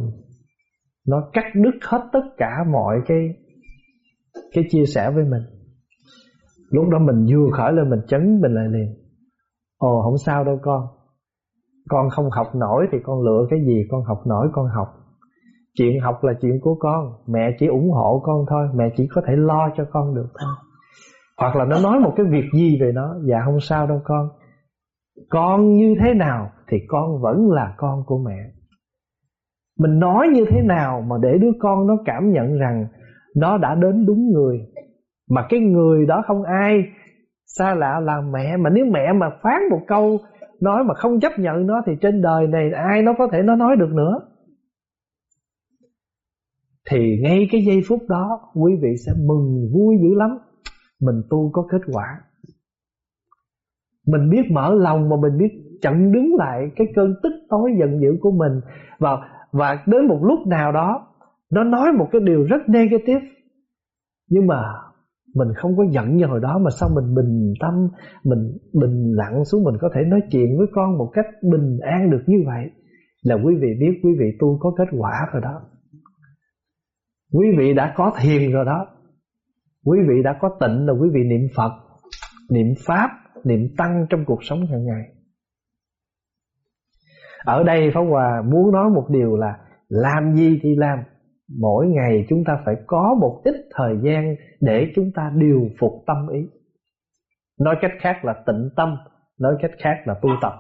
Speaker 1: Nó cắt đứt hết tất cả mọi cái cái chia sẻ với mình. Lúc đó mình vừa khởi lên mình chấn, mình lại liền. Ồ, không sao đâu con. Con không học nổi thì con lựa cái gì? Con học nổi, con học chuyện học là chuyện của con. Mẹ chỉ ủng hộ con thôi. Mẹ chỉ có thể lo cho con được thôi. Hoặc là nó nói một cái việc gì về nó. Dạ không sao đâu con. Con như thế nào thì con vẫn là con của mẹ. Mình nói như thế nào mà để đứa con nó cảm nhận rằng nó đã đến đúng người. Mà cái người đó không ai xa lạ là mẹ. Mà nếu mẹ mà phán một câu nói mà không chấp nhận nó thì trên đời này ai nó có thể nó nói được nữa thì ngay cái giây phút đó, quý vị sẽ mừng, vui dữ lắm. Mình tu có kết quả. Mình biết mở lòng mà mình biết chặn đứng lại cái cơn tức tối giận dữ của mình. Và và đến một lúc nào đó, nó nói một cái điều rất negative. Nhưng mà mình không có giận như hồi đó, mà sao mình bình tâm, mình bình lặng xuống, mình có thể nói chuyện với con một cách bình an được như vậy? Là quý vị biết, quý vị tu có kết quả rồi đó quý vị đã có thiền rồi đó. Quý vị đã có tịnh là quý vị niệm phật, niệm pháp, niệm tăng trong cuộc sống hàng ngày. Ở đây Pháp Hòa muốn nói một điều là làm gì thì làm. Mỗi ngày chúng ta phải có một ít thời gian để chúng ta điều phục tâm ý. Nói cách khác là tịnh tâm, nói cách khác là tu tập.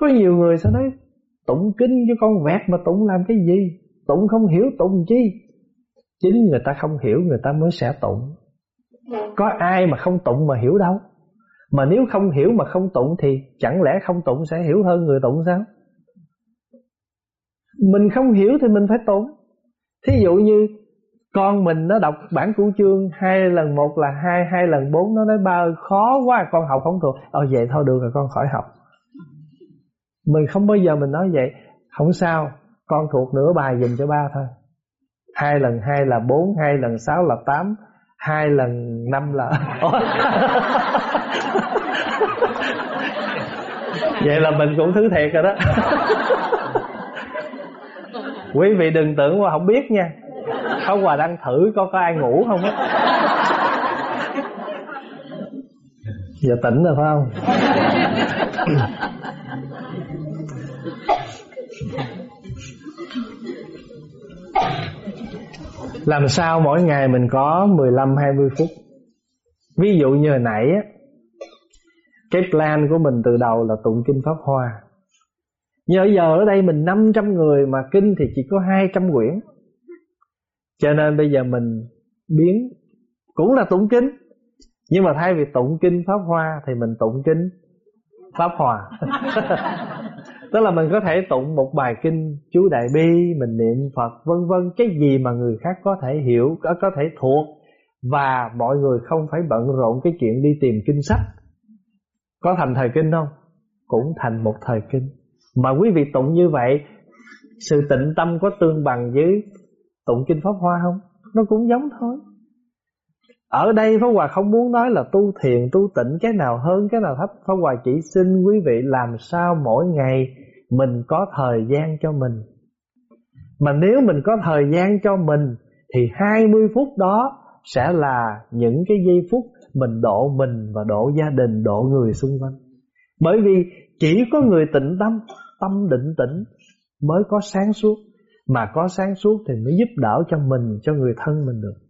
Speaker 1: Có nhiều người sẽ nói, tụng kinh cho con vẹt mà tụng làm cái gì? Tụng không hiểu tụng chi? Chính người ta không hiểu, người ta mới sẽ tụng. Có ai mà không tụng mà hiểu đâu. Mà nếu không hiểu mà không tụng Thì chẳng lẽ không tụng sẽ hiểu hơn người tụng sao? Mình không hiểu thì mình phải tụng. Thí dụ như con mình nó đọc bản cũ chương hai lần một là hai hai lần bốn, nó nói, ba khó quá, con học không thuộc. Ờ vậy thôi, được rồi, con khỏi học. Mình không bao giờ mình nói vậy. Không sao con thuộc nửa bài dùm cho ba thôi. Hai lần hai là bốn hai lần sáu là tám hai lần năm là vậy là mình cũng thứ thiệt rồi đó. Quý vị đừng tưởng qua không biết nha. Pháp Hòa đang thử có có ai ngủ không á. Giờ tỉnh rồi phải không Làm sao mỗi ngày mình có 15-20 phút? Ví dụ như hồi nãy Cái plan của mình từ đầu là tụng kinh Pháp Hoa. Nhờ giờ ở đây mình 500 người Mà kinh thì chỉ có 200 quyển. Cho nên bây giờ mình biến, cũng là tụng kinh, nhưng mà thay vì tụng kinh pháp hoa thì mình tụng kinh pháp hòa tức là mình có thể tụng một bài kinh chú đại bi, mình niệm phật, vân vân, cái gì mà người khác có thể hiểu, có có thể thuộc. Và mọi người không phải bận rộn cái chuyện đi tìm kinh sách. Có thành thời kinh không? Cũng thành một thời kinh. Mà quý vị tụng như vậy, sự tịnh tâm có tương bằng với tụng kinh pháp hoa không? Nó cũng giống thôi ở đây Pháp Hòa không muốn nói là tu thiền, tu tịnh cái nào hơn, cái nào thấp. Pháp Hòa chỉ xin quý vị làm sao mỗi ngày mình có thời gian cho mình. Mà nếu mình có thời gian cho mình thì 20 phút đó sẽ là những cái giây phút mình độ mình và độ gia đình, độ người xung quanh. Bởi vì chỉ có người tịnh tâm, tâm định tĩnh mới có sáng suốt. Mà có sáng suốt thì mới giúp đỡ cho mình Cho người thân mình được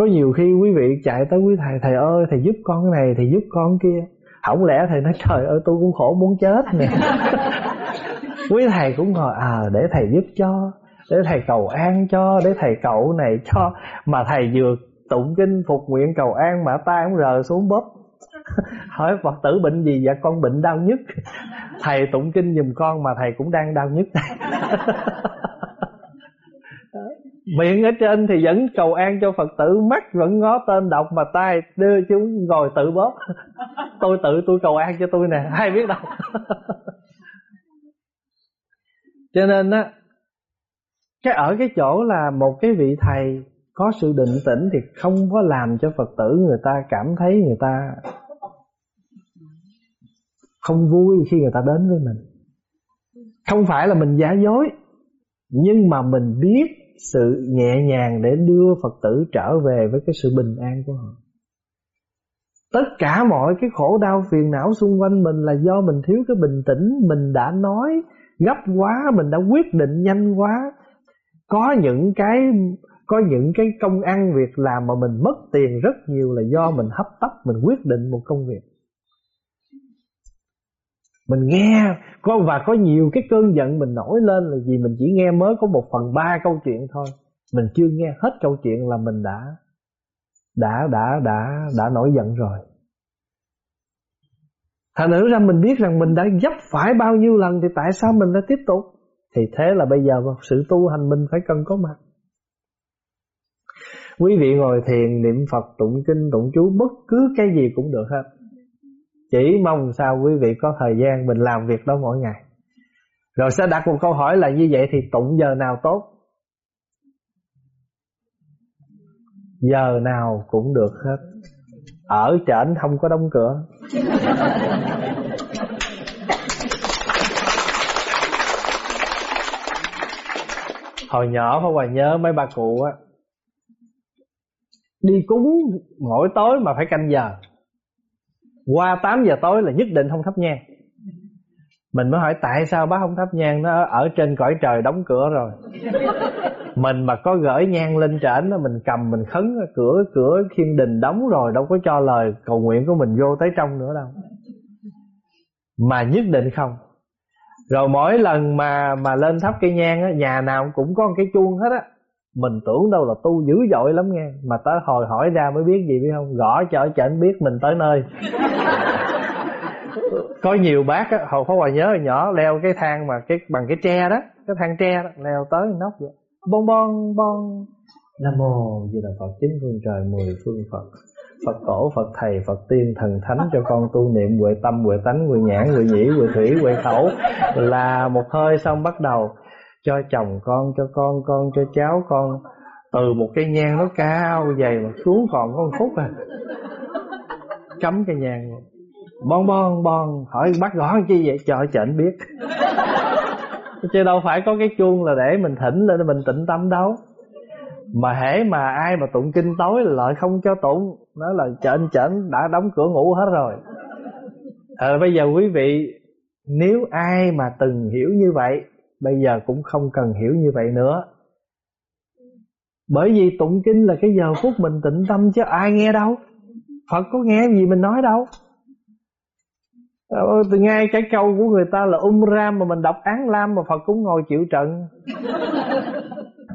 Speaker 1: Có nhiều khi quý vị chạy tới quý thầy Thầy ơi, thầy giúp con cái này, Thầy giúp con cái kia. Không lẽ thầy nói, trời ơi, tôi cũng khổ muốn chết nè. Quý thầy cũng ngồi À để thầy giúp cho, Để thầy cầu an cho, Để thầy cầu này cho. Mà thầy vừa tụng kinh phục nguyện cầu an Mà tay cũng rờ xuống bóp. Hỏi, phật tử bệnh gì dạ con bệnh đau nhất. Thầy tụng kinh giùm con mà thầy cũng đang đau nhất miệng ở trên thì vẫn cầu an cho phật tử, mắt vẫn ngó tên đọc mà tay đưa chúng ngồi tự bóp. Tôi tự, tôi cầu an cho tôi nè, ai biết đâu. Cho nên á, cái ở cái chỗ là một cái vị thầy có sự định tĩnh thì không có làm cho phật tử người ta cảm thấy người ta không vui khi người ta đến với mình. Không phải là mình giả dối, nhưng mà mình biết sự nhẹ nhàng để đưa phật tử trở về với cái sự bình an của họ. Tất cả mọi cái khổ đau phiền não xung quanh mình là do mình thiếu cái bình tĩnh, mình đã nói, gấp quá, mình đã quyết định nhanh quá. Có những cái, có những cái công ăn việc làm mà mình mất tiền rất nhiều là do mình hấp tấp, mình quyết định một công việc mình nghe, có, và có nhiều cái cơn giận mình nổi lên là vì mình chỉ nghe mới có một phần ba câu chuyện thôi. Mình chưa nghe hết câu chuyện là mình đã đã đã đã đã nổi giận rồi. Thành nữ ra mình biết rằng mình đã dấp phải bao nhiêu lần thì tại sao mình lại tiếp tục? Thì thế là bây giờ sự tu hành mình phải cần có mặt. Quý vị ngồi thiền, niệm phật, tụng kinh, tụng chú, bất cứ cái gì cũng được hết chỉ mong sao quý vị có thời gian mình làm việc đó mỗi ngày. Rồi sẽ đặt một câu hỏi là như vậy thì tụng giờ nào tốt? Giờ nào cũng được hết. Ở trển không có đóng cửa. Hồi nhỏ Pháp Hòa nhớ mấy bà cụ á, Đi cúng mỗi tối mà phải canh giờ qua 8 giờ tối là nhất định không thắp nhang. Mình mới hỏi tại sao bác không thắp nhang? Nó ở trên cõi trời đóng cửa rồi. Mình mà có gửi nhang lên trển Mình cầm mình khấn cửa cửa thiên đình đóng rồi Đâu có cho lời cầu nguyện của mình vô tới trong nữa đâu. Mà nhất định không. Rồi mỗi lần mà mà lên thắp cây nhang á, Nhà nào cũng có một cái chuông hết á mình tưởng đâu là tu dữ dội lắm nghe mà tới hồi hỏi ra mới biết gì biết không? Gõ cho ở trển biết mình tới nơi. Có nhiều bác á hồi có hòa nhớ hồi nhỏ leo cái thang mà cái bằng cái tre đó cái thang tre đó leo tới nóc vậy. Bon bon bon. Nam mô di đà phật chín phương trời mười phương phật. Phật tổ, Phật thầy, Phật tiên, thần thánh cho con tu niệm huệ tâm, huệ tánh, huệ nhãn, huệ nhĩ, huệ thủy, huệ khẩu là một hơi xong bắt đầu cho chồng con, cho con con, cho cháu con. Từ một cái nhang nó cao dày mà xuống còn có một phút à. Cắm cái nhang bon bon bon. Hỏi bắt gõ chi vậy? Cho chảnh biết. Chứ đâu phải có cái chuông là để mình thỉnh lên mình tịnh tâm đâu. Mà hễ mà ai mà tụng kinh tối là lại không cho tụng. Nói là chệnh chệnh đã đóng cửa ngủ hết rồi. À, bây giờ quý vị nếu ai mà từng hiểu như vậy bây giờ cũng không cần hiểu như vậy nữa. Bởi vì tụng kinh là cái giờ phút mình tịnh tâm chứ ai nghe đâu. Phật có nghe gì mình nói đâu. Ờ, từ ngay cái câu của người ta là um ram mà mình đọc án lam mà Phật cũng ngồi chịu trận.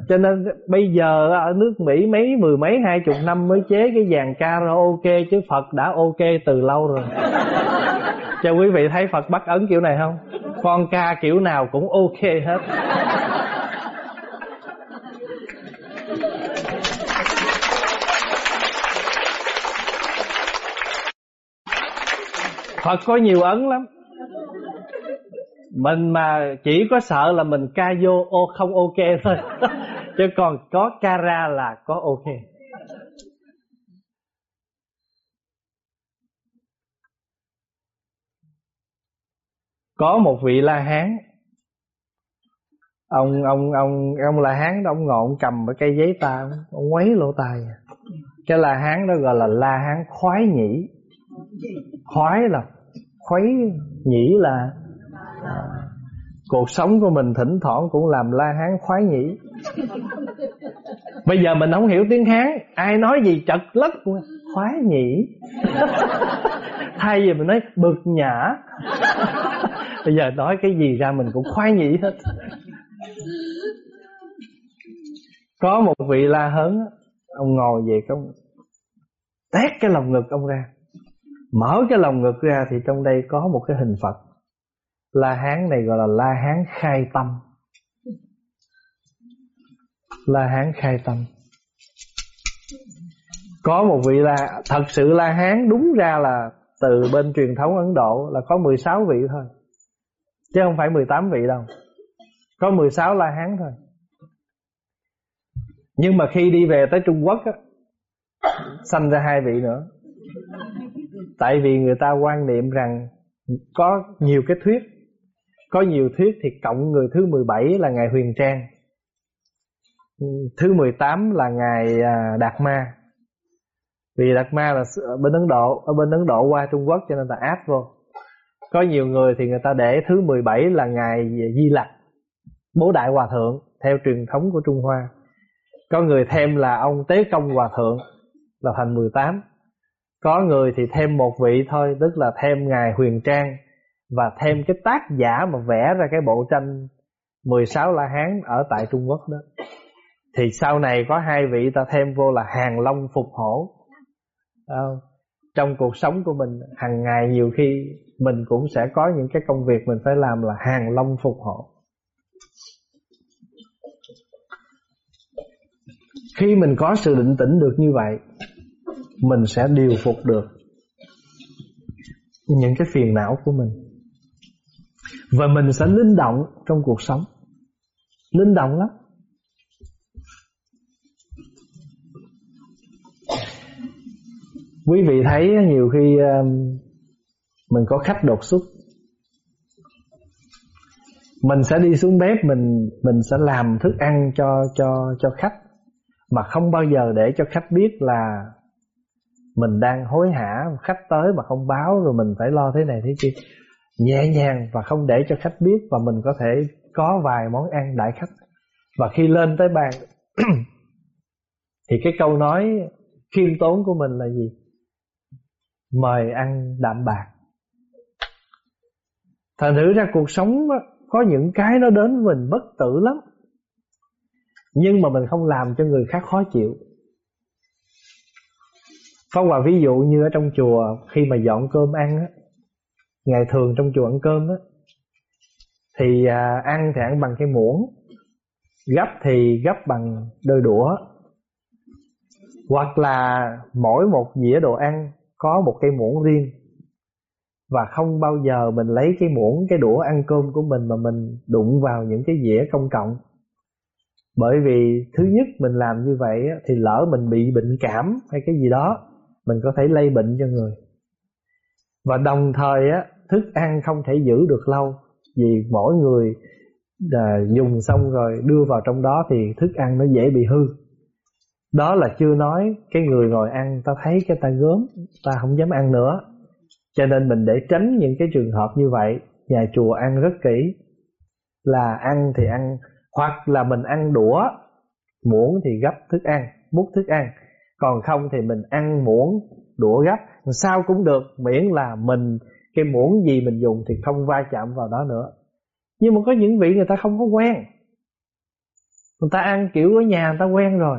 Speaker 1: Cho nên bây giờ ở nước Mỹ mấy, mười mấy, hai chục năm mới chế cái dàn karaoke chứ Phật đã ok từ lâu rồi. Cho quý vị thấy Phật bắt ấn kiểu này không? Con ca kiểu nào cũng ok hết. Phật có nhiều ấn lắm. Mình mà chỉ có sợ là mình ca vô ô không ok thôi. Chứ còn có ca ra là có ok. Có một vị La Hán. Ông ông ông ông La Hán đó ông ngọn cầm cái cây giấy ta Ông quấy lỗ tai. Cái La Hán đó gọi là La Hán khoái nhĩ. Khoái là khuấy nhĩ là à, cuộc sống của mình thỉnh thoảng cũng làm la hán khoái nhĩ. Bây giờ mình không hiểu tiếng hán ai nói gì chật lất khoái nhĩ. Thay vì mình nói bực nhã bây giờ nói cái gì ra mình cũng khoái nhĩ hết. Có một vị la hớn ông ngồi về công tét cái lòng ngực ông ra. Mở cái lòng ngực ra thì trong đây có một cái hình Phật. La Hán này gọi là La Hán khai tâm. La Hán khai tâm. Có một vị là, Thật sự La Hán đúng ra là Từ bên truyền thống Ấn Độ Là có 16 vị thôi. Chứ không phải 18 vị đâu. Có 16 La Hán thôi. Nhưng mà khi đi về tới Trung Quốc á, Sanh ra hai vị nữa. Tại vì người ta quan niệm rằng có nhiều cái thuyết, Có nhiều thuyết thì cộng người thứ 17 là ngày Huyền Trang, Thứ 18 là ngày à, Đạt Ma. Vì Đạt Ma là bên Ấn Độ, Ở bên Ấn Độ qua Trung Quốc cho nên là áp vô. Có nhiều người thì người ta để thứ 17 là ngày Di Lặc Bố Đại Hòa Thượng Theo truyền thống của Trung Hoa. Có người thêm là ông Tế Công Hòa Thượng Là thành 18 có người thì thêm một vị thôi Tức là thêm Ngài Huyền Trang Và thêm cái tác giả mà vẽ ra cái bộ tranh 16 La Hán ở tại Trung Quốc đó. Thì sau này có hai vị ta thêm vô là Hàng Long Phục Hổ. À, Trong cuộc sống của mình hàng ngày nhiều khi mình cũng sẽ có những cái công việc mình phải làm là Hàng Long Phục hộ Khi mình có sự định tĩnh được như vậy, mình sẽ điều phục được những cái phiền não của mình. Và mình sẽ linh động trong cuộc sống. Linh động lắm. Quý vị thấy nhiều khi um, mình có khách đột xuất. Mình sẽ đi xuống bếp, mình mình sẽ làm thức ăn cho cho cho khách. Mà không bao giờ để cho khách biết là mình đang hối hả, khách tới mà không báo rồi mình phải lo thế này thế kia. Nhẹ nhàng và không để cho khách biết và mình có thể có vài món ăn đại khách. Và khi lên tới bàn, thì cái câu nói khiêm tốn của mình là gì? Mời ăn đạm bạc thành thử ra cuộc sống có những cái nó đến với mình bất tử lắm. Nhưng mà mình không làm cho người khác khó chịu. Phong hòa ví dụ như ở trong chùa khi mà dọn cơm ăn á ngày thường trong chùa ăn cơm á thì à, ăn thì ăn bằng cái muỗng gấp thì gấp bằng đôi đũa hoặc là mỗi một dĩa đồ ăn có một cây muỗng riêng và không bao giờ mình lấy cái muỗng cái đũa ăn cơm của mình mà mình đụng vào những cái dĩa công cộng. Bởi vì thứ nhất mình làm như vậy thì lỡ mình bị bệnh cảm hay cái gì đó mình có thể lây bệnh cho người. Và đồng thời á thức ăn không thể giữ được lâu vì mỗi người à, dùng xong rồi đưa vào trong đó thì thức ăn nó dễ bị hư. Đó là chưa nói cái người ngồi ăn ta thấy cái ta gớm ta không dám ăn nữa cho nên mình để tránh những cái trường hợp như vậy, nhà chùa ăn rất kỹ. Là ăn thì ăn, hoặc là mình ăn đũa, muỗng thì gấp thức ăn, múc thức ăn. Còn không thì mình ăn muỗng, đũa gấp. Sao cũng được, miễn là mình, cái muỗng gì mình dùng thì không va chạm vào đó nữa. Nhưng mà có những vị người ta không có quen. Người ta ăn kiểu ở nhà người ta quen rồi.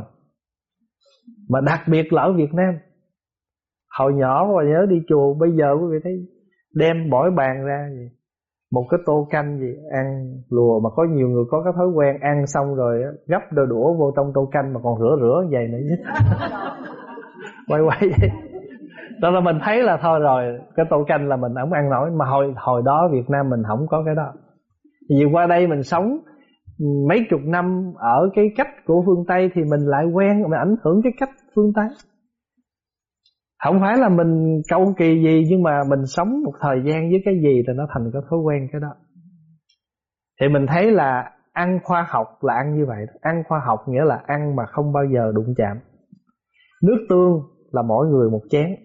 Speaker 1: Mà đặc biệt là ở Việt Nam hồi nhỏ mà nhớ đi chùa bây giờ quý vị thấy đem bỏi bàn ra gì một cái tô canh gì ăn lùa. Mà có nhiều người có cái thói quen ăn xong rồi gấp đôi đũa vô trong tô canh mà còn rửa rửa vậy nữa chứ. Quay quay vậy. Đó là mình thấy là thôi rồi cái tô canh là mình không ăn nổi. Mà hồi hồi đó Việt Nam mình không có cái đó. Vì qua đây mình sống mấy chục năm ở cái cách của phương Tây thì mình lại quen mình ảnh hưởng cái cách phương Tây không phải là mình câu kỳ gì nhưng mà mình sống một thời gian với cái gì thì nó thành cái thói quen cái đó. Thì mình thấy là ăn khoa học là ăn như vậy ăn khoa học nghĩa là ăn mà không bao giờ đụng chạm. Nước tương là mỗi người một chén.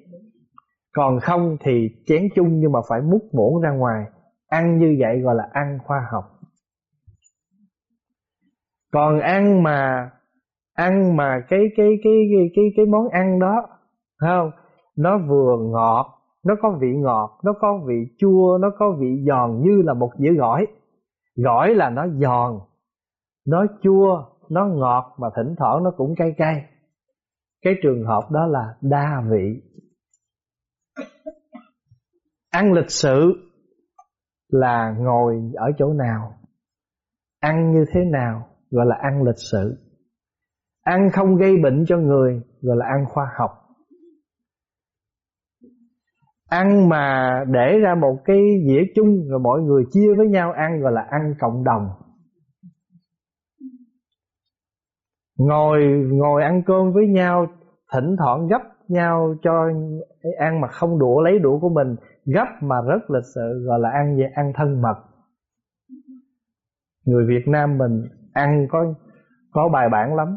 Speaker 1: Còn không thì chén chung nhưng mà phải múc muỗng ra ngoài. Ăn như vậy gọi là ăn khoa học. Còn ăn mà ăn mà cái cái cái cái cái, cái món ăn đó không? Nó vừa ngọt, nó có vị ngọt, nó có vị chua, nó có vị giòn như là một dĩa gỏi. Gỏi là nó giòn, nó chua, nó ngọt mà thỉnh thoảng nó cũng cay cay. Cái trường hợp đó là đa vị. Ăn lịch sự là ngồi ở chỗ nào? Ăn như thế nào gọi là ăn lịch sự? Ăn không gây bệnh cho người gọi là ăn khoa học ăn mà để ra một cái dĩa chung rồi mọi người chia với nhau ăn gọi là ăn cộng đồng. Ngồi ngồi ăn cơm với nhau, thỉnh thoảng gấp nhau cho ăn mà không đũa, lấy đũa của mình, gấp mà rất lịch sự gọi là ăn về ăn thân mật. Người Việt Nam mình ăn có có bài bản lắm.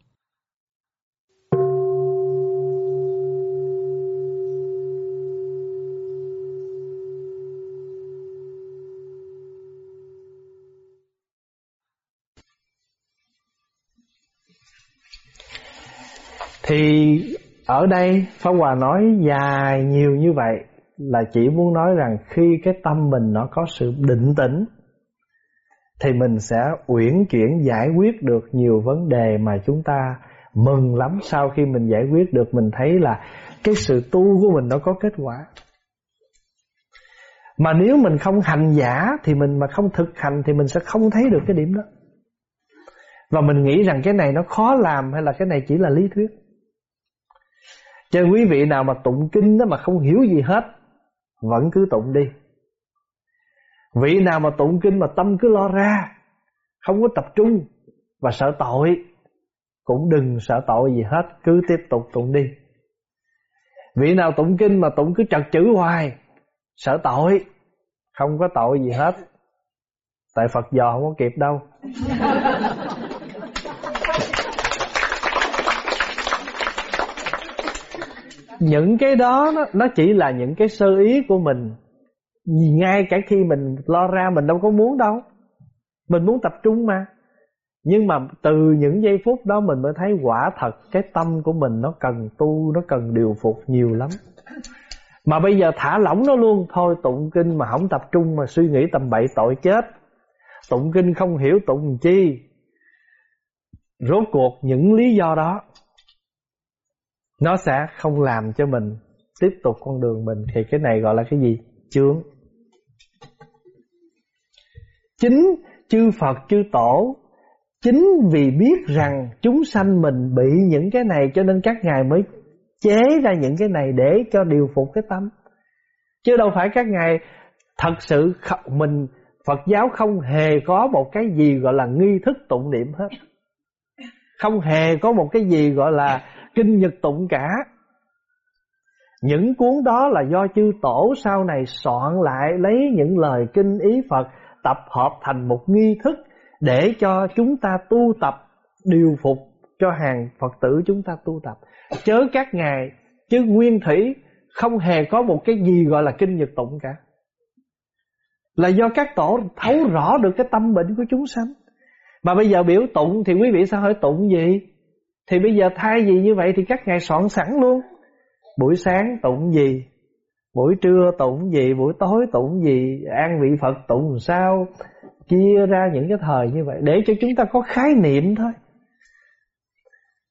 Speaker 1: Thì ở đây Pháp Hòa nói dài nhiều như vậy Là chỉ muốn nói rằng khi cái tâm mình nó có sự định tĩnh, Thì mình sẽ uyển chuyển giải quyết được nhiều vấn đề mà chúng ta mừng lắm. Sau khi mình giải quyết được, mình thấy là cái sự tu của mình nó có kết quả. Mà nếu mình không hành giả thì mình mà không thực hành thì mình sẽ không thấy được cái điểm đó. Và mình nghĩ rằng cái này nó khó làm hay là cái này chỉ là lý thuyết cho quý vị nào mà tụng kinh đó mà không hiểu gì hết, Vẫn cứ tụng đi. Vị nào mà tụng kinh mà tâm cứ lo ra, Không có tập trung Và sợ tội, Cũng đừng sợ tội gì hết, Cứ tiếp tục tụng đi. Vị nào tụng kinh mà tụng cứ trật chữ hoài, Sợ tội, Không có tội gì hết. Tại Phật dò không có kịp đâu. Những cái đó nó, nó chỉ là những cái sơ ý của mình. Ngay cả khi mình lo ra mình đâu có muốn đâu. Mình muốn tập trung mà. Nhưng mà từ những giây phút đó mình mới thấy quả thật cái tâm của mình nó cần tu nó cần điều phục nhiều lắm. Mà bây giờ thả lỏng nó luôn. Thôi tụng kinh mà không tập trung mà suy nghĩ tầm bậy tội chết. Tụng kinh không hiểu tụng chi. Rốt cuộc những lý do đó nó sẽ không làm cho mình tiếp tục con đường mình. Thì cái này gọi là cái gì? Chướng. Chính chư Phật, chư Tổ, chính vì biết rằng chúng sanh mình bị những cái này cho nên các ngài mới chế ra những cái này để cho điều phục cái tâm. Chứ đâu phải các ngài thật sự mình Phật giáo không hề có một cái gì gọi là nghi thức tụng niệm hết. Không hề có một cái gì gọi là kinh nhật tụng cả những cuốn đó là do chư tổ sau này soạn lại lấy những lời kinh ý Phật tập hợp thành một nghi thức để cho chúng ta tu tập, điều phục cho hàng Phật tử chúng ta tu tập. Chớ các ngài chứ nguyên thủy, không hề có một cái gì gọi là kinh nhật tụng cả. Là do các tổ thấu rõ được cái tâm bệnh của chúng sanh. Mà bây giờ biểu tụng thì quý vị sao hỏi tụng gì? Thì bây giờ thay vì như vậy thì các ngài soạn sẵn luôn. Buổi sáng tụng gì? Buổi trưa tụng gì? Buổi tối tụng gì? An vị Phật tụng sao? Chia ra những cái thời như vậy để cho chúng ta có khái niệm thôi.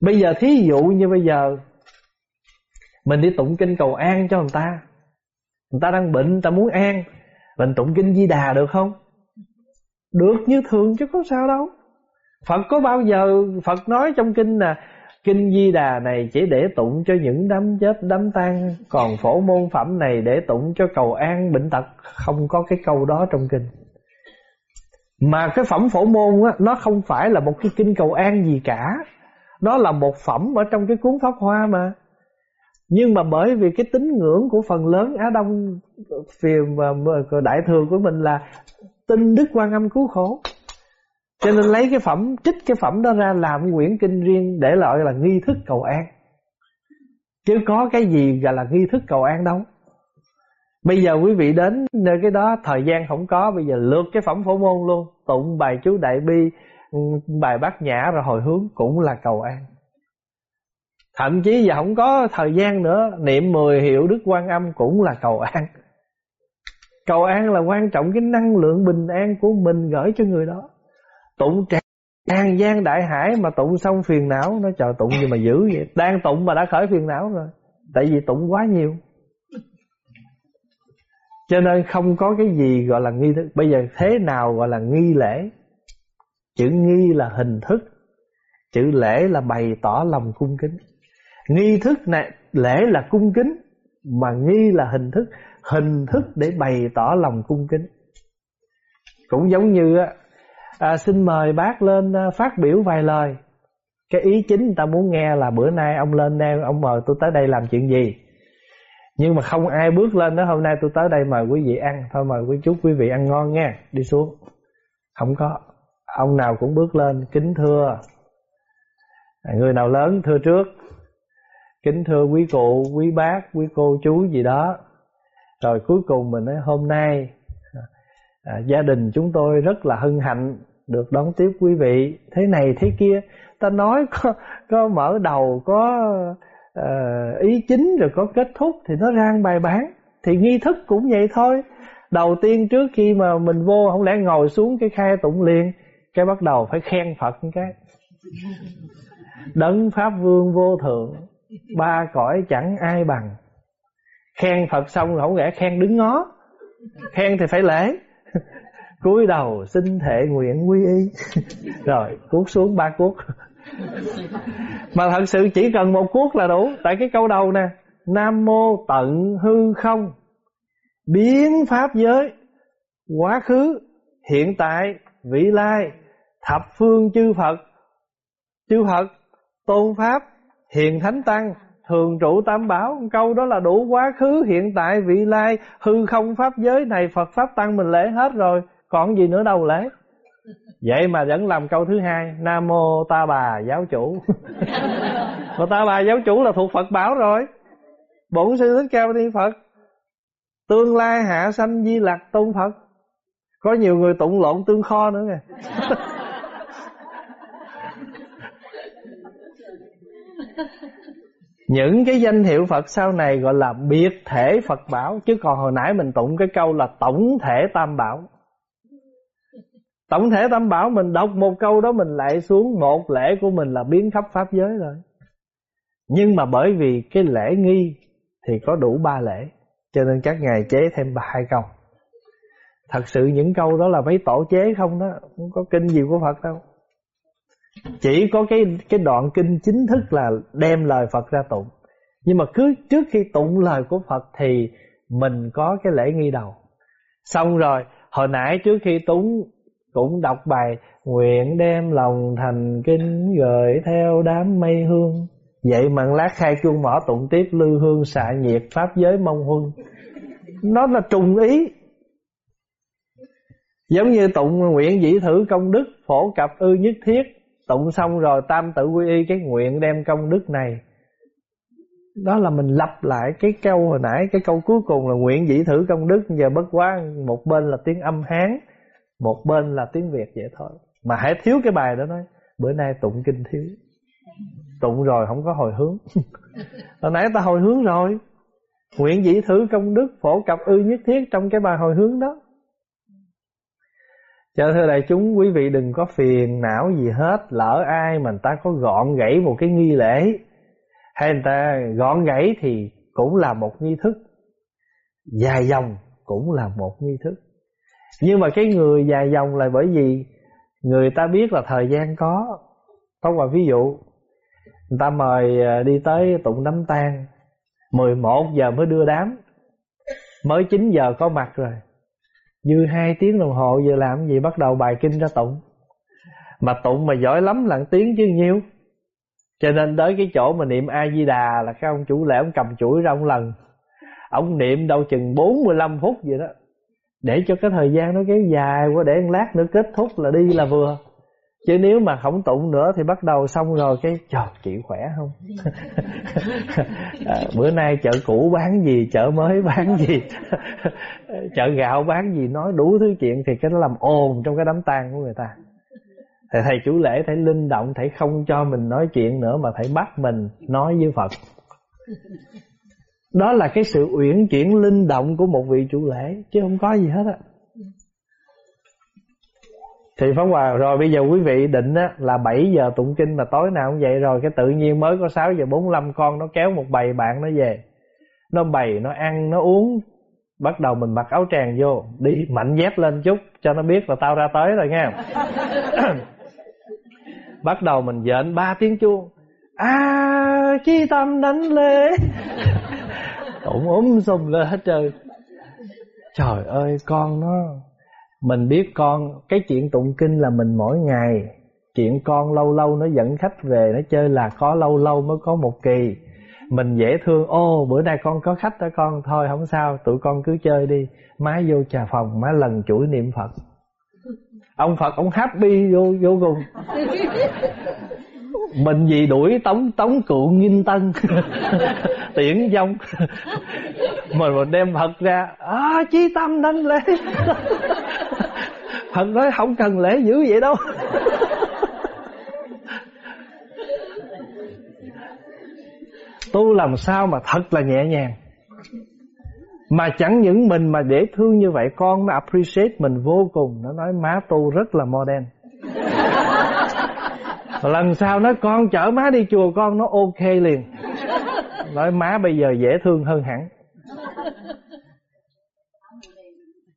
Speaker 1: Bây giờ thí dụ như bây giờ mình đi tụng kinh cầu an cho người ta. Người ta đang bệnh, người ta muốn an. Mình tụng kinh Di Đà được không? Được như thường chứ có sao đâu. Phật có bao giờ Phật nói trong kinh là Kinh Di Đà này chỉ để tụng cho những đám chết đám tang Còn phổ môn phẩm này để tụng cho cầu an bệnh tật. Không có cái câu đó trong kinh. Mà cái phẩm phổ môn á, nó không phải là một cái kinh cầu an gì cả. Nó là một phẩm ở trong cái cuốn Pháp Hoa mà. Nhưng mà bởi vì cái tín ngưỡng của phần lớn Á Đông Phiền và Đại Thừa của mình là Tin Đức Quan Âm cứu khổ cho nên lấy cái phẩm, Trích cái phẩm đó ra làm quyển kinh riêng Để gọi là nghi thức cầu an. Chứ có cái gì gọi là nghi thức cầu an đâu. Bây giờ quý vị đến nơi cái đó, Thời gian không có, Bây giờ lượt cái phẩm phổ môn luôn. Tụng bài chú Đại Bi, Bài bát nhã rồi hồi hướng Cũng là cầu an. Thậm chí giờ không có thời gian nữa, Niệm 10 hiệu Đức Quan Âm Cũng là cầu an. Cầu an là quan trọng Cái năng lượng bình an của mình gửi cho người đó. Tụng tràn gian đại hải mà tụng xong phiền não. Nó chờ tụng gì mà dữ vậy? Đang tụng mà đã khởi phiền não rồi. Tại vì tụng quá nhiều. Cho nên không có cái gì gọi là nghi thức. Bây giờ thế nào gọi là nghi lễ? Chữ nghi là hình thức. Chữ lễ là bày tỏ lòng cung kính. Nghi thức này, Lễ là cung kính, Mà nghi là hình thức. Hình thức để bày tỏ lòng cung kính. Cũng giống như à, xin mời bác lên à, phát biểu vài lời. Cái ý chính người ta muốn nghe là bữa nay ông lên đây ông mời tôi tới đây làm chuyện gì. Nhưng mà không ai bước lên đó hôm nay tôi tới đây mời quý vị ăn thôi mời quý chú quý vị ăn ngon nha đi xuống. Không có. Ông nào cũng bước lên kính thưa. À, người nào lớn thưa trước. Kính thưa quý cụ quý bác quý cô chú gì đó. Rồi cuối cùng mình nói hôm nay à, gia đình chúng tôi rất là hân hạnh được đón tiếp quý vị. Thế này thế kia. Ta nói có có mở đầu có uh, ý chính rồi có kết thúc thì nó rang bài bán thì nghi thức cũng vậy thôi. Đầu tiên trước khi mà mình vô không lẽ ngồi xuống cái khai tụng liền cái bắt đầu phải khen phật cái. Đấng pháp vương vô thượng ba cõi chẳng ai bằng. Khen phật xong không lẽ khen đứng ngó. Khen thì phải lễ cúi đầu xin thệ nguyện quy y. Rồi cuốc xuống ba cuốc. Mà thật sự chỉ cần một cuốc là đủ. Tại cái câu đầu nè nam mô tận hư không. Biến pháp giới quá khứ hiện tại vị lai thập phương chư phật. Chư phật tôn pháp hiền thánh tăng thường trụ tam bảo. Câu đó là đủ quá khứ hiện tại vị lai hư không pháp giới này phật pháp tăng mình lễ hết rồi còn gì nữa đâu lễ vậy mà vẫn làm câu thứ hai nam mô ta bà giáo chủ. Mà ta bà giáo chủ là thuộc phật bảo rồi. Bổn sư thích ca mâu ni phật tương lai hạ sanh di lặc tôn phật. Có nhiều người tụng lộn tương kho nữa kìa những cái danh hiệu Phật sau này gọi là biệt thể Phật bảo chứ còn hồi nãy mình tụng cái câu là tổng thể Tam bảo. Tổng thể Tam bảo mình đọc một câu đó mình lại xuống một lễ của mình là biến khắp pháp giới rồi. Nhưng mà bởi vì cái lễ nghi thì có đủ ba lễ cho nên các ngài chế thêm hai câu. Thật sự những câu đó là mấy tổ chế không đó, không có kinh gì của Phật đâu. Chỉ có cái cái đoạn kinh chính thức là đem lời Phật ra tụng. Nhưng mà cứ trước khi tụng lời của Phật thì mình có cái lễ nghi đầu. Xong rồi, hồi nãy trước khi tụng cũng đọc bài nguyện đem lòng thành kinh gửi theo đám mây hương. Vậy mà lát khai chuông mỏ tụng tiếp lư hương xạ nhiệt pháp giới mong huân. Nó là trùng ý. Giống như tụng nguyện dĩ thử công đức phổ cập ư nhất thiết Tụng xong rồi tam tự quy y cái nguyện đem công đức này Đó là mình lặp lại cái câu hồi nãy, Cái câu cuối cùng là nguyện dĩ thử công đức Giờ bất quá một bên là tiếng âm Hán một bên là tiếng Việt vậy thôi. Mà hãy thiếu cái bài đó nói, Bữa nay tụng kinh thiếu. Tụng rồi không có hồi hướng. Hồi nãy ta hồi hướng rồi. Nguyện dĩ thử công đức phổ cập ư nhất thiết Trong cái bài hồi hướng đó. Cho thưa đại chúng, quý vị đừng có phiền não gì hết. Lỡ ai mà người ta có gọn gãy một cái nghi lễ, Hay người ta gọn gãy thì cũng là một nghi thức. Dài dòng cũng là một nghi thức. Nhưng mà cái người dài dòng là bởi vì Người ta biết là thời gian có. Có một ví dụ, Người ta mời à, đi tới tụng đám tang 11 giờ mới đưa đám, Mới 9 giờ có mặt rồi. Dư hai tiếng đồng hồ, giờ làm gì bắt đầu bài kinh ra tụng. Mà tụng mà giỏi lắm là tiếng chứ nhiêu. Cho nên tới cái chỗ mà niệm A-di-đà là cái ông chủ lễ, ông cầm chuỗi ra ông lần. Ông niệm đâu chừng 45 phút vậy đó. Để cho cái thời gian nó kéo dài quá Để một lát nữa kết thúc là đi là vừa. Chứ nếu mà không tụng nữa thì bắt đầu xong rồi cái trời chị khỏe không? À, bữa nay chợ cũ bán gì chợ mới bán gì chợ gạo bán gì nói đủ thứ chuyện thì cái nó làm ồn trong cái đám tang của người ta. Thì thầy chủ lễ thầy linh động thầy không cho mình nói chuyện nữa mà thầy bắt mình nói với phật đó là cái sự uyển chuyển linh động của một vị chủ lễ chứ không có gì hết á. Thì Pháp Hòa rồi bây giờ quý vị định á, là 7 giờ tụng kinh mà tối nào cũng vậy rồi Cái tự nhiên mới có 6 giờ 45 con nó kéo một bầy bạn nó về. Nó bày, nó ăn, nó uống Bắt đầu mình mặc áo tràng vô Đi mạnh dép lên chút cho nó biết là tao ra tới rồi nha Bắt đầu mình dện ba tiếng chuông. À chi tâm đánh lễ. Tụng ốm sùm lên hết trơn. Trời ơi, con nó, mình biết con, Cái chuyện tụng kinh là mình mỗi ngày Chuyện con lâu lâu nó dẫn khách về, Nó chơi là có lâu lâu mới có một kỳ. Mình dễ thương, Ô, bữa nay con có khách đó con, Thôi không sao, tụi con cứ chơi đi. Má vô trà phòng, má lần chuỗi niệm Phật. Ông Phật, ông happy vô vô cùng. Mình gì đuổi tống tống cựu nghìn tân. Tiễn dông. Mà mình đem Phật ra À chi tâm đánh lễ. Phật nói không cần lễ dữ vậy đâu. Tu làm sao mà thật là nhẹ nhàng? Mà chẳng những mình mà dễ thương như vậy Con nó appreciate mình vô cùng. Nó nói má tu rất là modern Lần sau nói con chở má đi chùa con nó ok liền. Nói má bây giờ dễ thương hơn hẳn.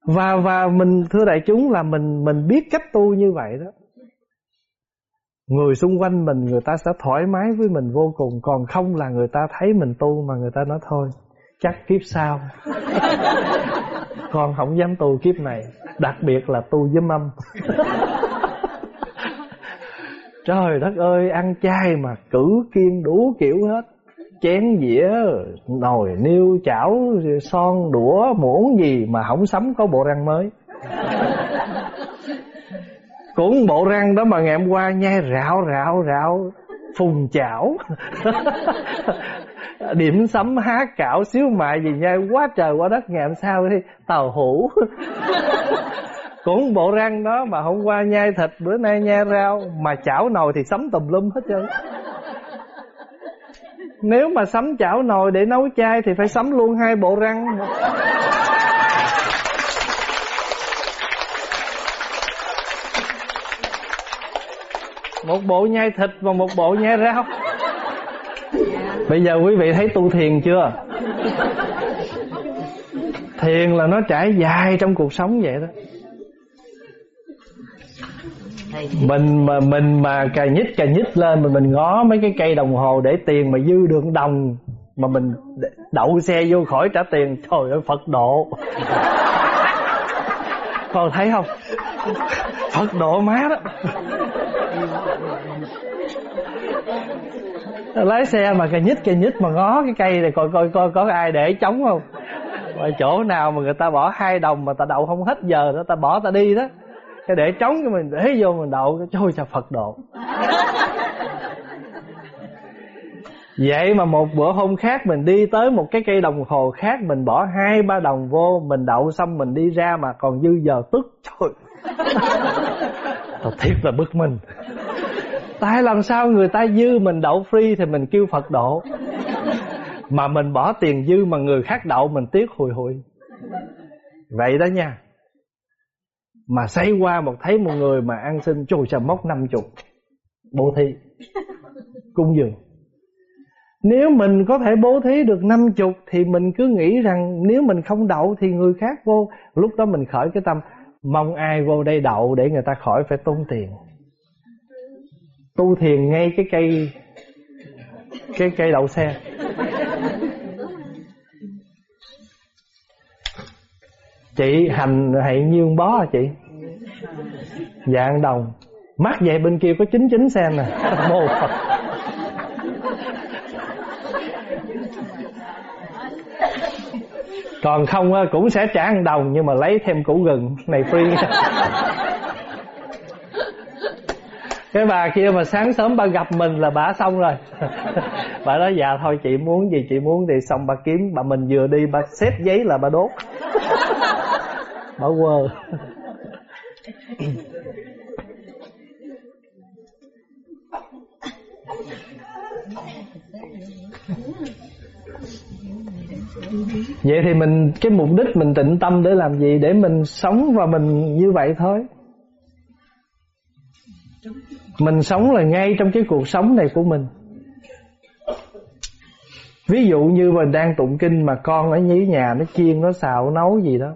Speaker 1: Và và mình thưa đại chúng là mình mình biết cách tu như vậy đó. Người xung quanh mình người ta sẽ thoải mái với mình vô cùng còn không là người ta thấy mình tu mà người ta nói thôi chắc kiếp sau. Con không dám tu kiếp này đặc biệt là tu với âm trời đất ơi, ăn chay mà cử kiên đủ kiểu hết. Chén dĩa, nồi niêu chảo, son đũa, muỗng gì mà không sắm có bộ răng mới. Cũng bộ răng đó mà ngày hôm qua nhai rạo rạo rạo, phùng chảo. Điểm sắm há cảo xíu mại gì nhai quá trời quá đất, ngày hôm sau đi, tàu hủ cũng bộ răng đó mà hôm qua nhai thịt, bữa nay nhai rau, mà chảo nồi thì sắm tùm lum hết trơn. Nếu mà sắm chảo nồi để nấu chai thì phải sắm luôn hai bộ răng. Một bộ nhai thịt và một bộ nhai rau. Bây giờ quý vị thấy tu thiền chưa? Thiền là nó trải dài trong cuộc sống vậy đó mình mà mình mà cà nhích cà nhích lên mà mình ngó mấy cái cây đồng hồ để tiền mà dư được đồng mà mình đậu xe vô khỏi trả tiền trời ơi phật độ. Con thấy không? Phật độ má đó. Lái xe mà cà nhích cà nhích mà ngó cái cây này coi coi coi có ai để trống không? Ở chỗ nào mà người ta bỏ hai đồng mà ta đậu không hết giờ đó ta bỏ ta đi đó cái để trống cho mình, để vô mình đậu cái trôi cho phật độ. Vậy mà một bữa hôm khác mình đi tới một cái cây đồng hồ khác, mình bỏ hai ba đồng vô, mình đậu xong mình đi ra mà còn dư giờ tức. Trời. Thật thiệt là bực mình. Tại làm sao người ta dư mình đậu free thì mình kêu phật độ? Mà mình bỏ tiền dư mà người khác đậu mình tiếc hùi hụi vậy đó nha mà xảy qua một thấy một người mà ăn xin chùi sao mốc năm chục. Bố thí. Cung dường. Nếu mình có thể bố thí được năm chục thì mình cứ nghĩ rằng nếu mình không đậu thì người khác vô. Lúc đó mình khởi cái tâm, mong ai vô đây đậu để người ta khỏi phải tốn tiền. Tu thiền ngay cái cây cái cây đậu xe. Chị hành hãy nhiêu bó à chị? Dạng đồng. Mắt vậy, bên kia có chín chín sen nè à. mô phật. Còn không cũng sẽ trả ăn đồng, nhưng mà lấy thêm củ gừng. Này free cái bà kia mà sáng sớm bà gặp mình là bà xong rồi. Bà nói dạ thôi, chị muốn gì, chị muốn thì xong, bà kiếm, bà mình vừa đi, bà xếp giấy là bà đốt. bỏ quơ. Vậy thì mình, cái mục đích mình tịnh tâm để làm gì? Để mình sống và mình như vậy thôi. Mình sống là ngay trong cái cuộc sống này của mình. Ví dụ như mình đang tụng kinh mà con ở dưới nhà, nó chiên, nó xào, nó nấu gì đó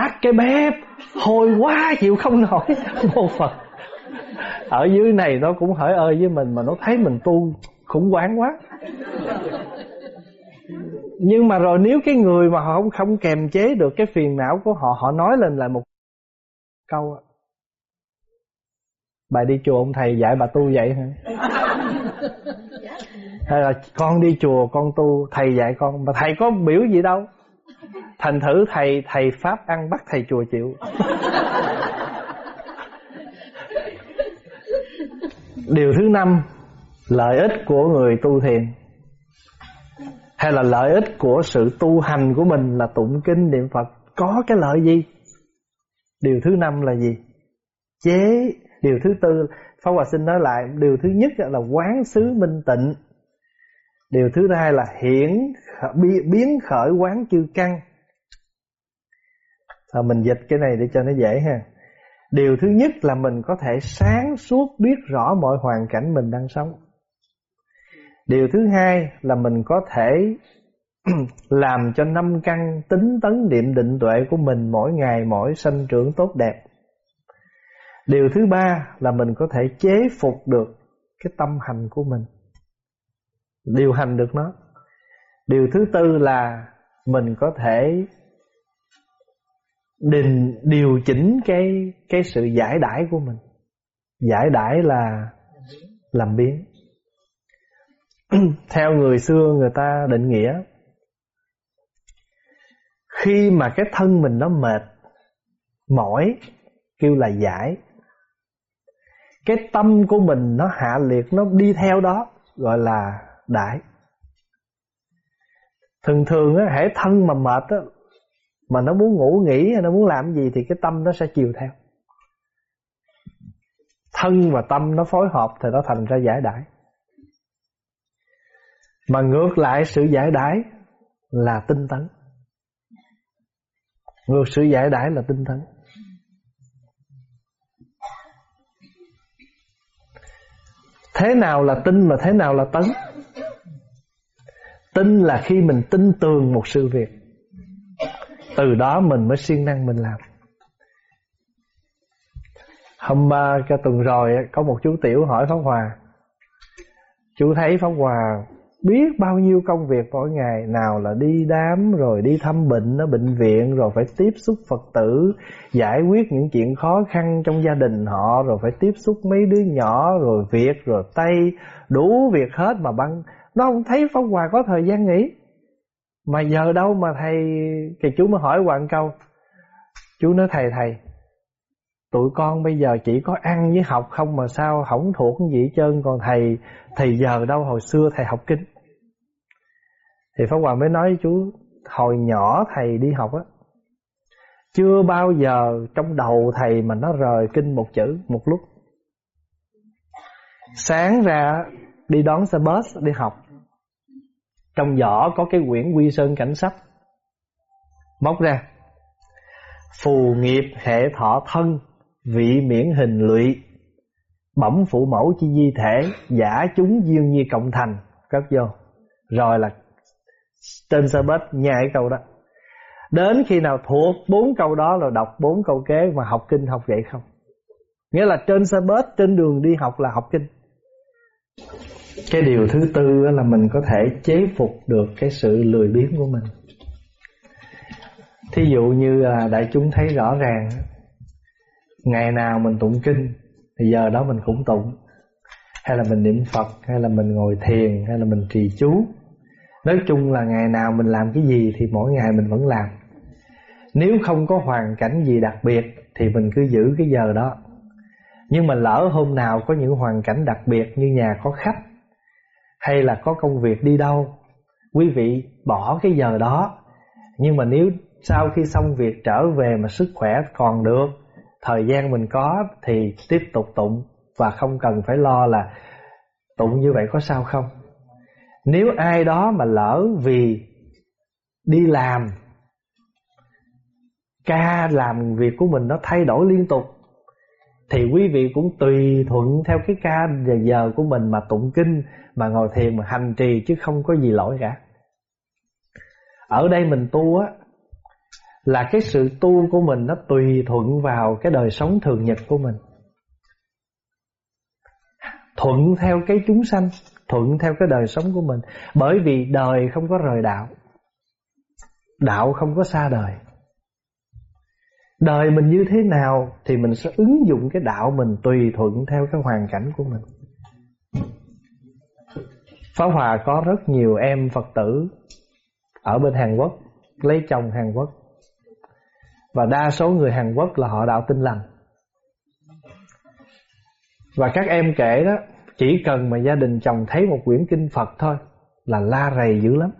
Speaker 1: tắt cái bếp hôi quá chịu không nổi. Một phật ở dưới này nó cũng hỏi ơi với mình mà nó thấy mình tu khủng hoảng quá. Nhưng mà rồi nếu cái người mà họ không không kềm chế được cái phiền não của họ họ nói lên lại một câu bà đi chùa ông thầy dạy bà tu vậy hả? Hay là con đi chùa con tu thầy dạy con mà thầy có biểu gì đâu thành thử thầy thầy pháp ăn bắt thầy chùa chịu. Điều thứ năm lợi ích của người tu thiền. Hay là lợi ích của sự tu hành của mình là tụng kinh niệm phật có cái lợi gì? Điều thứ năm là gì? Chế. Điều thứ tư Pháp Hòa Sinh nói lại điều thứ nhất là quán xứ minh tịnh. Điều thứ hai là hiển biến khởi quán chư căn à, mình dịch cái này để cho nó dễ ha. Điều thứ nhất là mình có thể sáng suốt biết rõ mọi hoàn cảnh mình đang sống. Điều thứ hai là mình có thể làm cho năm căn tính tấn niệm định tuệ của mình mỗi ngày mỗi sanh trưởng tốt đẹp. Điều thứ ba là mình có thể chế phục được cái tâm hành của mình. Điều hành được nó. Điều thứ tư là mình có thể đình điều chỉnh cái cái sự giải đãi của mình. Giải đãi là làm biến. Theo người xưa người ta định nghĩa, khi mà cái thân mình nó mệt, mỏi, kêu là giải, cái tâm của mình nó hạ liệt, nó đi theo đó, gọi là đãi. Thường thường á, hễ thân mà mệt á mà nó muốn ngủ nghỉ hay nó muốn làm gì thì cái tâm nó sẽ chiều theo. Thân và tâm nó phối hợp thì nó thành ra giải đãi. Mà ngược lại sự giải đãi là tinh tấn. Ngược sự giải đãi là tinh tấn. Thế nào là tin mà thế nào là tấn? Tin là khi mình tin tường một sự việc từ đó mình mới siêng năng mình làm. Hôm uh, cái tuần rồi có một chú tiểu hỏi pháp hòa. Chú thấy pháp hòa biết bao nhiêu công việc mỗi ngày nào là đi đám rồi đi thăm bệnh ở bệnh viện rồi phải tiếp xúc phật tử giải quyết những chuyện khó khăn trong gia đình họ rồi phải tiếp xúc mấy đứa nhỏ rồi việc rồi tay đủ việc hết mà băng. Nó không thấy pháp hòa có thời gian nghỉ mà giờ đâu mà thầy, thì chú mới hỏi hoàng câu. Chú nói, thầy thầy, tụi con bây giờ chỉ có ăn với học không mà sao không thuộc cái gì hết trơn, còn thầy thầy giờ đâu, hồi xưa thầy học kinh. Thì pháp hòa mới nói với chú hồi nhỏ thầy đi học á, chưa bao giờ trong đầu thầy mà nó rời kinh một chữ, một lúc. Sáng ra đi đón xe bus đi học trong giỏ có cái quyển quy sơn cảnh sách Móc ra. Phù nghiệp hệ thọ thân, Vị miễn hình lụy. Bẩm phụ mẫu chi di thể, Giả chúng duyên như cộng thành. Cất vô. Rồi là Trên sơ bếp nhai câu đó. Đến khi nào thuộc bốn câu đó Rồi đọc bốn câu kế mà học kinh học vậy không? Nghĩa là trên xe bus Trên đường đi học là học kinh cái điều thứ tư là mình có thể chế phục được cái sự lười biếng của mình. Thí dụ như là đại chúng thấy rõ ràng ngày nào mình tụng kinh, thì giờ đó mình cũng tụng. Hay là mình niệm phật, hay là mình ngồi thiền, hay là mình trì chú. Nói chung là ngày nào mình làm cái gì thì mỗi ngày mình vẫn làm. Nếu không có hoàn cảnh gì đặc biệt thì mình cứ giữ cái giờ đó. Nhưng mà lỡ hôm nào có những hoàn cảnh đặc biệt như nhà có khách hay là có công việc đi đâu. Quý vị bỏ cái giờ đó. Nhưng mà nếu sau khi xong việc trở về mà sức khỏe còn được, thời gian mình có thì tiếp tục tụng và không cần phải lo là tụng như vậy có sao không? Nếu ai đó mà lỡ vì đi làm, ca làm việc của mình nó thay đổi liên tục thì quý vị cũng tùy thuận theo cái ca giờ giờ của mình mà tụng kinh, mà ngồi thiền, mà hành trì, chứ không có gì lỗi cả. Ở đây mình tu á, là cái sự tu của mình nó tùy thuận vào cái đời sống thường nhật của mình. Thuận theo cái chúng sanh, thuận theo cái đời sống của mình. Bởi vì đời không có rời đạo đạo không có xa đời đời mình như thế nào thì mình sẽ ứng dụng cái đạo mình tùy thuận theo cái hoàn cảnh của mình. Pháp Hòa có rất nhiều em Phật tử ở bên Hàn Quốc, lấy chồng Hàn Quốc. Và đa số người Hàn Quốc là họ đạo tinh lành. Và các em kể đó, chỉ cần mà gia đình chồng thấy một quyển kinh Phật thôi là la rầy dữ lắm.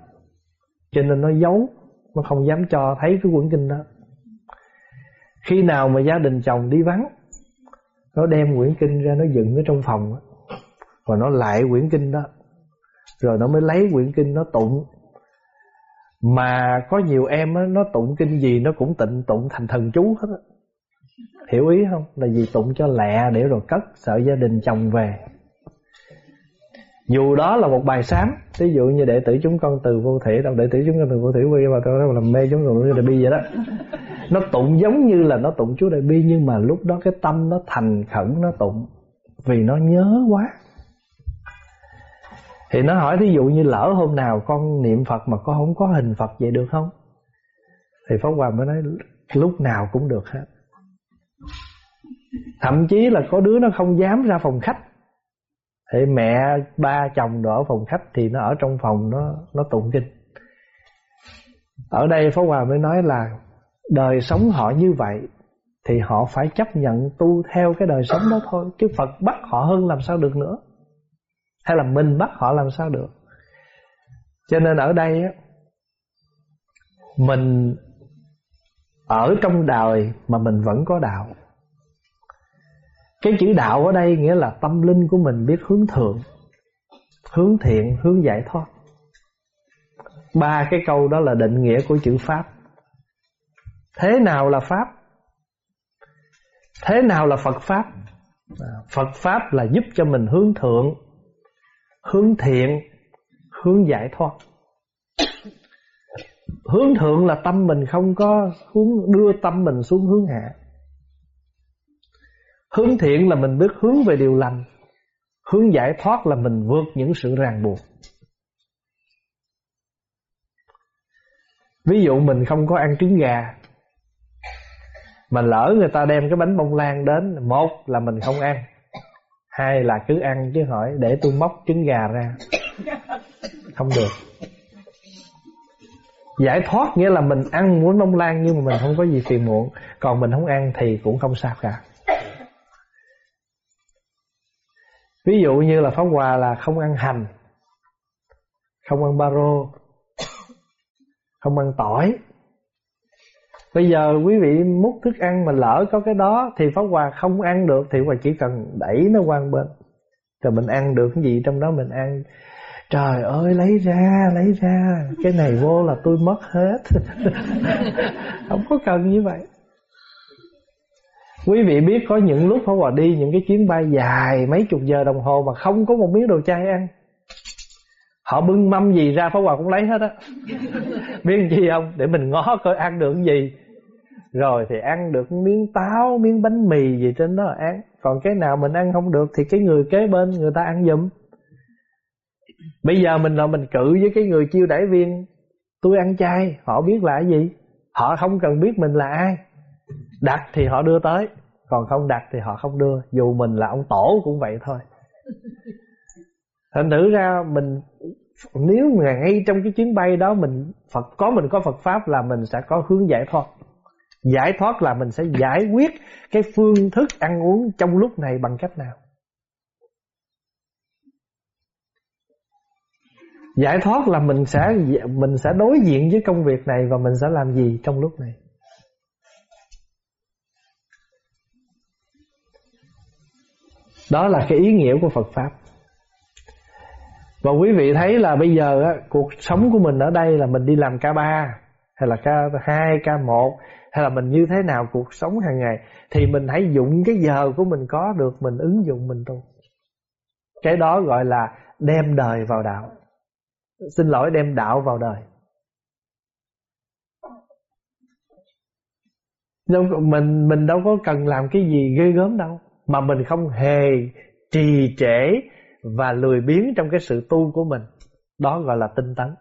Speaker 1: Cho nên nó giấu, nó không dám cho thấy cái quyển kinh đó khi nào mà gia đình chồng đi vắng nó đem quyển kinh ra nó dựng ở trong phòng và nó lại quyển kinh đó rồi nó mới lấy quyển kinh nó tụng mà có nhiều em đó, nó tụng kinh gì nó cũng tịnh tụng thành thần chú hết đó. Hiểu ý không? Là vì tụng cho lẹ để rồi cất sợ gia đình chồng về. Dù đó là một bài sám, ví dụ như đệ tử chúng con từ vô thể, đâu đệ tử chúng con từ vô thể quy mà tôi làm mê chúng con là bi vậy đó. Nó tụng giống như là nó tụng chú đại bi nhưng mà lúc đó cái tâm nó thành khẩn nó tụng vì nó nhớ quá. Thì nó hỏi thí dụ như lỡ hôm nào con niệm Phật mà con không có hình Phật vậy được không? Thì Pháp Hòa mới nói lúc nào cũng được hết. Thậm chí là có đứa nó không dám ra phòng khách. Thì mẹ, ba, chồng đó ở phòng khách thì nó ở trong phòng nó nó tụng kinh. Ở đây Pháp Hòa mới nói là đời sống họ như vậy, thì họ phải chấp nhận tu theo cái đời sống đó thôi, chứ Phật bắt họ hơn làm sao được nữa. Hay là mình bắt họ làm sao được. Cho nên ở đây á, mình ở trong đời mà mình vẫn có đạo. Cái chữ đạo ở đây nghĩa là tâm linh của mình biết hướng thượng, hướng thiện, hướng giải thoát. Ba cái câu đó là định nghĩa của chữ pháp thế nào là pháp? Thế nào là phật pháp? Phật pháp là giúp cho mình hướng thượng, hướng thiện, hướng giải thoát. Hướng thượng là tâm mình không có hướng, đưa tâm mình xuống hướng hạ. Hướng thiện là mình biết hướng về điều lành. Hướng giải thoát là mình vượt những sự ràng buộc. Ví dụ mình không có ăn trứng gà mà lỡ người ta đem cái bánh bông lan đến, một là mình không ăn, hai là cứ ăn chứ hỏi, để tôi móc trứng gà ra. Không được. Giải thoát nghĩa là mình ăn muốn bông lan nhưng mà mình không có gì phiền muộn, còn mình không ăn thì cũng không sao cả. Ví dụ như là pháp hòa là không ăn hành, không ăn baro không ăn tỏi bây giờ quý vị múc thức ăn mà lỡ có cái đó thì pháp hòa không ăn được thì hòa chỉ cần đẩy nó qua bên. Rồi mình ăn được cái gì trong đó mình ăn. Trời ơi, lấy ra lấy ra. Cái này vô là tôi mất hết. Không có cần như vậy. Quý vị biết có những lúc Pháp Hòa đi những cái chuyến bay dài mấy chục giờ đồng hồ mà không có một miếng đồ chay ăn. Họ bưng mâm gì ra Pháp Hòa cũng lấy hết á. biết gì không? Để mình ngó coi ăn được cái gì. Rồi thì ăn được miếng táo, miếng bánh mì gì trên đó ăn. Còn cái nào mình ăn không được thì cái người kế bên người ta ăn giùm. Bây giờ mình là mình cự với cái người chiêu đãi viên Tôi ăn chay Họ biết là cái gì Họ không cần biết mình là ai Đặt thì họ đưa tới Còn không đặt thì họ không đưa Dù mình là ông tổ cũng vậy thôi Thành thử ra mình nếu mà ngay trong cái chuyến bay đó Mình, Phật, có mình có Phật Pháp là mình sẽ có hướng giải thoát Giải thoát là mình sẽ giải quyết Cái phương thức ăn uống trong lúc này bằng cách nào Giải thoát là mình sẽ mình sẽ đối diện với công việc này và mình sẽ làm gì trong lúc này. Đó là cái ý nghĩa của Phật pháp. Và quý vị thấy là bây giờ á, cuộc sống của mình ở đây là mình đi làm K3 hay là K2 K1 hay là mình như thế nào cuộc sống hàng ngày thì mình hãy dụng cái giờ của mình có được mình ứng dụng mình tu. Cái đó gọi là đem đời vào đạo xin lỗi đem đạo vào đời mình mình đâu có cần làm cái gì ghê gớm đâu mà mình không hề trì trễ và lười biếng trong cái sự tu của mình. Đó gọi là tinh tấn.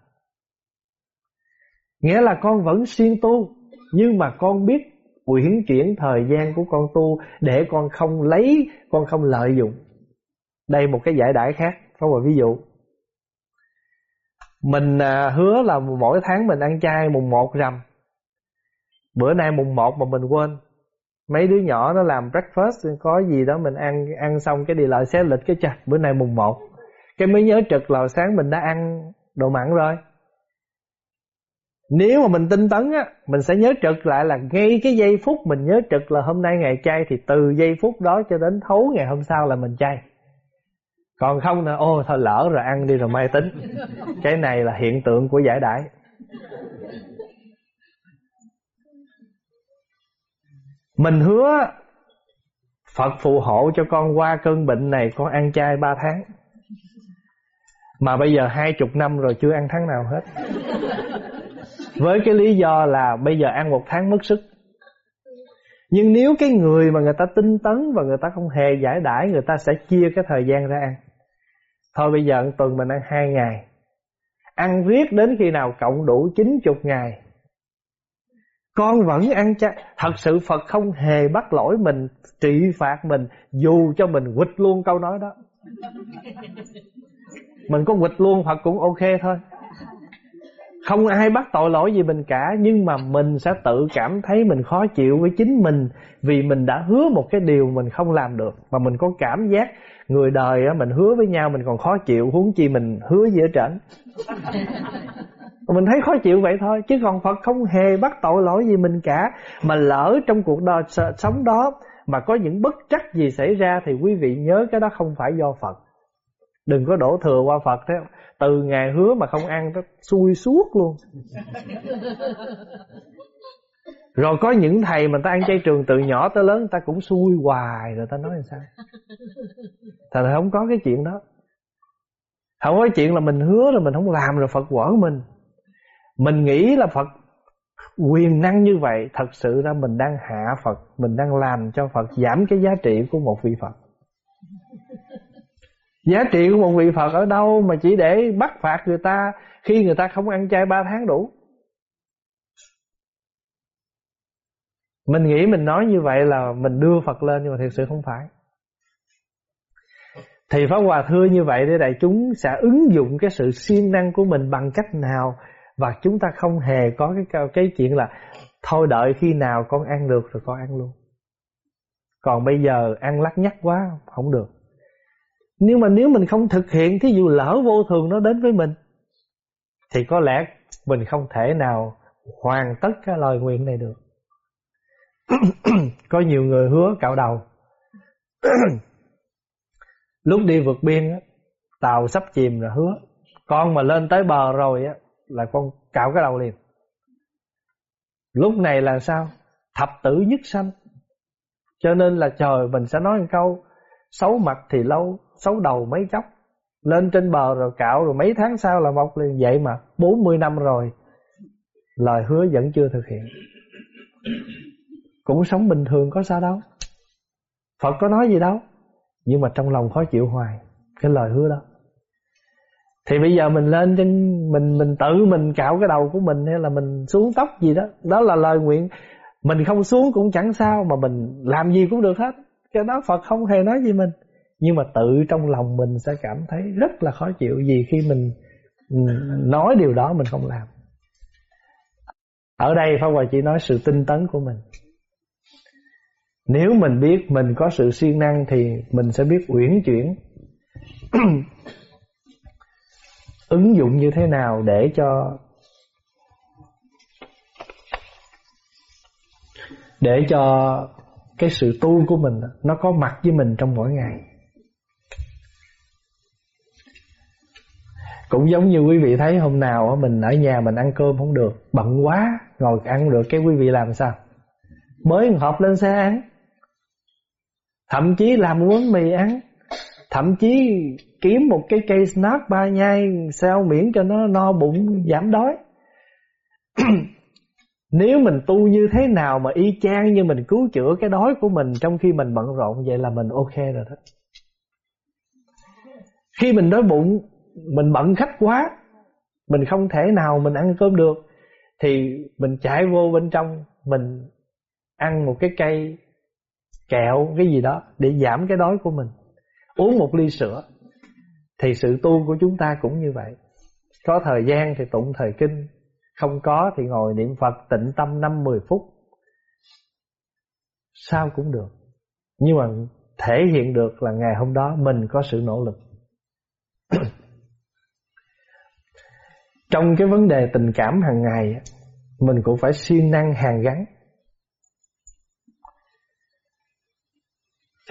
Speaker 1: Nghĩa là con vẫn siêng tu nhưng mà con biết uyển chuyển thời gian của con tu để con không lấy con không lợi dụng. Đây một cái giải đãi khác có một ví dụ. Mình à, hứa là mỗi tháng mình ăn chay mùng 1 rằm. Bữa nay mùng 1 mà mình quên. Mấy đứa nhỏ nó làm breakfast, Có gì đó mình ăn ăn xong cái đi lại xé lịch cái chà, Bữa nay mùng 1 Cái mới nhớ trực là sáng mình đã ăn đồ mặn rồi. Nếu mà mình tinh tấn á, Mình sẽ nhớ trực lại là ngay cái giây phút Mình nhớ trực là hôm nay ngày chay, Thì từ giây phút đó cho đến thấu ngày hôm sau là mình chay. Còn không là ô, thôi lỡ rồi, ăn đi rồi mai tính. Cái này là hiện tượng của giải đãi. Mình hứa Phật phù hộ cho con qua cơn bệnh này Con ăn chay ba tháng. Mà bây giờ hai chục năm rồi chưa ăn tháng nào hết. Với cái lý do là Bây giờ ăn một tháng mất sức. Nhưng nếu cái người mà người ta tinh tấn Và người ta không hề giải đãi, Người ta sẽ chia cái thời gian ra ăn. Thôi bây giờ tuần mình ăn hai ngày. Ăn riết đến khi nào cộng đủ 90 ngày. Con vẫn ăn chay. Thật sự Phật không hề bắt lỗi mình, Trị phạt mình, Dù cho mình quịch luôn câu nói đó. Mình có quịch luôn, Phật cũng ok thôi. Không ai bắt tội lỗi gì mình cả, Nhưng mà mình sẽ tự cảm thấy mình khó chịu với chính mình Vì mình đã hứa một cái điều mình không làm được. Mà mình có cảm giác Người đời mình hứa với nhau mình còn khó chịu, Huống chi mình hứa gì ở trển mình thấy khó chịu vậy thôi, chứ còn Phật không hề bắt tội lỗi gì mình cả. Mà lỡ trong cuộc đời sống đó mà có những bất trắc gì xảy ra thì quý vị nhớ cái đó không phải do Phật. Đừng có đổ thừa qua Phật thế. Từ ngày hứa mà không ăn nó xui suốt luôn. Rồi có những thầy mà ta ăn chay trường từ nhỏ tới lớn ta cũng xui hoài rồi, ta nói làm sao? Thật là không có cái chuyện đó. Không có chuyện là mình hứa rồi mình không làm rồi Phật quở mình. Mình nghĩ là Phật, quyền năng như vậy, Thật sự ra mình đang hạ Phật, Mình đang làm cho Phật giảm cái giá trị của một vị Phật. Giá trị của một vị Phật ở đâu Mà chỉ để bắt phạt người ta Khi người ta không ăn chay ba tháng đủ? Mình nghĩ mình nói như vậy là Mình đưa Phật lên Nhưng mà thực sự không phải. Thì Pháp Hòa thưa như vậy để đại chúng sẽ ứng dụng cái sự siêng năng của mình bằng cách nào và chúng ta không hề có cái cái chuyện là thôi đợi khi nào con ăn được rồi con ăn luôn. Còn bây giờ ăn lắc nhắc quá, không được. Nhưng mà nếu mình không thực hiện, thí dụ lỡ vô thường nó đến với mình, thì có lẽ mình không thể nào hoàn tất cái lời nguyện này được. có nhiều người hứa cạo đầu Lúc đi vượt biên Tàu sắp chìm rồi hứa, Con mà lên tới bờ rồi á là con cạo cái đầu liền. Lúc này là sao? Thập tử nhất sanh. Cho nên là trời mình sẽ nói một câu, Xấu mặt thì lâu, Xấu đầu mấy chốc. Lên trên bờ rồi cạo rồi mấy tháng sau là mọc liền. Vậy mà 40 năm rồi, Lời hứa vẫn chưa thực hiện. Cũng sống bình thường có sao đâu. Phật có nói gì đâu, nhưng mà trong lòng khó chịu hoài cái lời hứa đó thì bây giờ mình lên trên, mình mình tự mình cạo cái đầu của mình hay là mình xuống tóc gì đó. Đó là lời nguyện. Mình không xuống cũng chẳng sao mà mình làm gì cũng được hết. Cái đó Phật không hề nói gì mình. Nhưng mà tự trong lòng mình sẽ cảm thấy rất là khó chịu vì khi mình ừ, nói điều đó mình không làm. Ở đây Pháp Hòa chỉ nói sự tinh tấn của mình. Nếu mình biết mình có sự siêng năng Thì mình sẽ biết uyển chuyển. Ứng dụng như thế nào để cho Để cho cái sự tu của mình Nó có mặt với mình trong mỗi ngày? Cũng giống như quý vị thấy hôm nào Mình ở nhà mình ăn cơm không được, Bận quá, Ngồi ăn được, cái quý vị làm sao? Mới hộp lên xe ăn. Thậm chí làm quán mì ăn. Thậm chí kiếm một cái cây snack ba nhai, Sao miễn cho nó no bụng, giảm đói. Nếu mình tu như thế nào mà y chang như mình cứu chữa cái đói của mình Trong khi mình bận rộn, Vậy là mình ok rồi đó. Khi mình đói bụng, Mình bận khách quá, Mình không thể nào mình ăn cơm được, Thì mình chạy vô bên trong, Mình ăn một cái cây kẹo, cái gì đó, để giảm cái đói của mình. Uống một ly sữa thì sự tu của chúng ta cũng như vậy. Có thời gian thì tụng thời kinh, không có thì ngồi niệm Phật tịnh tâm năm mười phút. Sao cũng được. Nhưng mà thể hiện được là ngày hôm đó mình có sự nỗ lực. Trong cái vấn đề tình cảm hàng ngày, mình cũng phải siêng năng hàng gắn.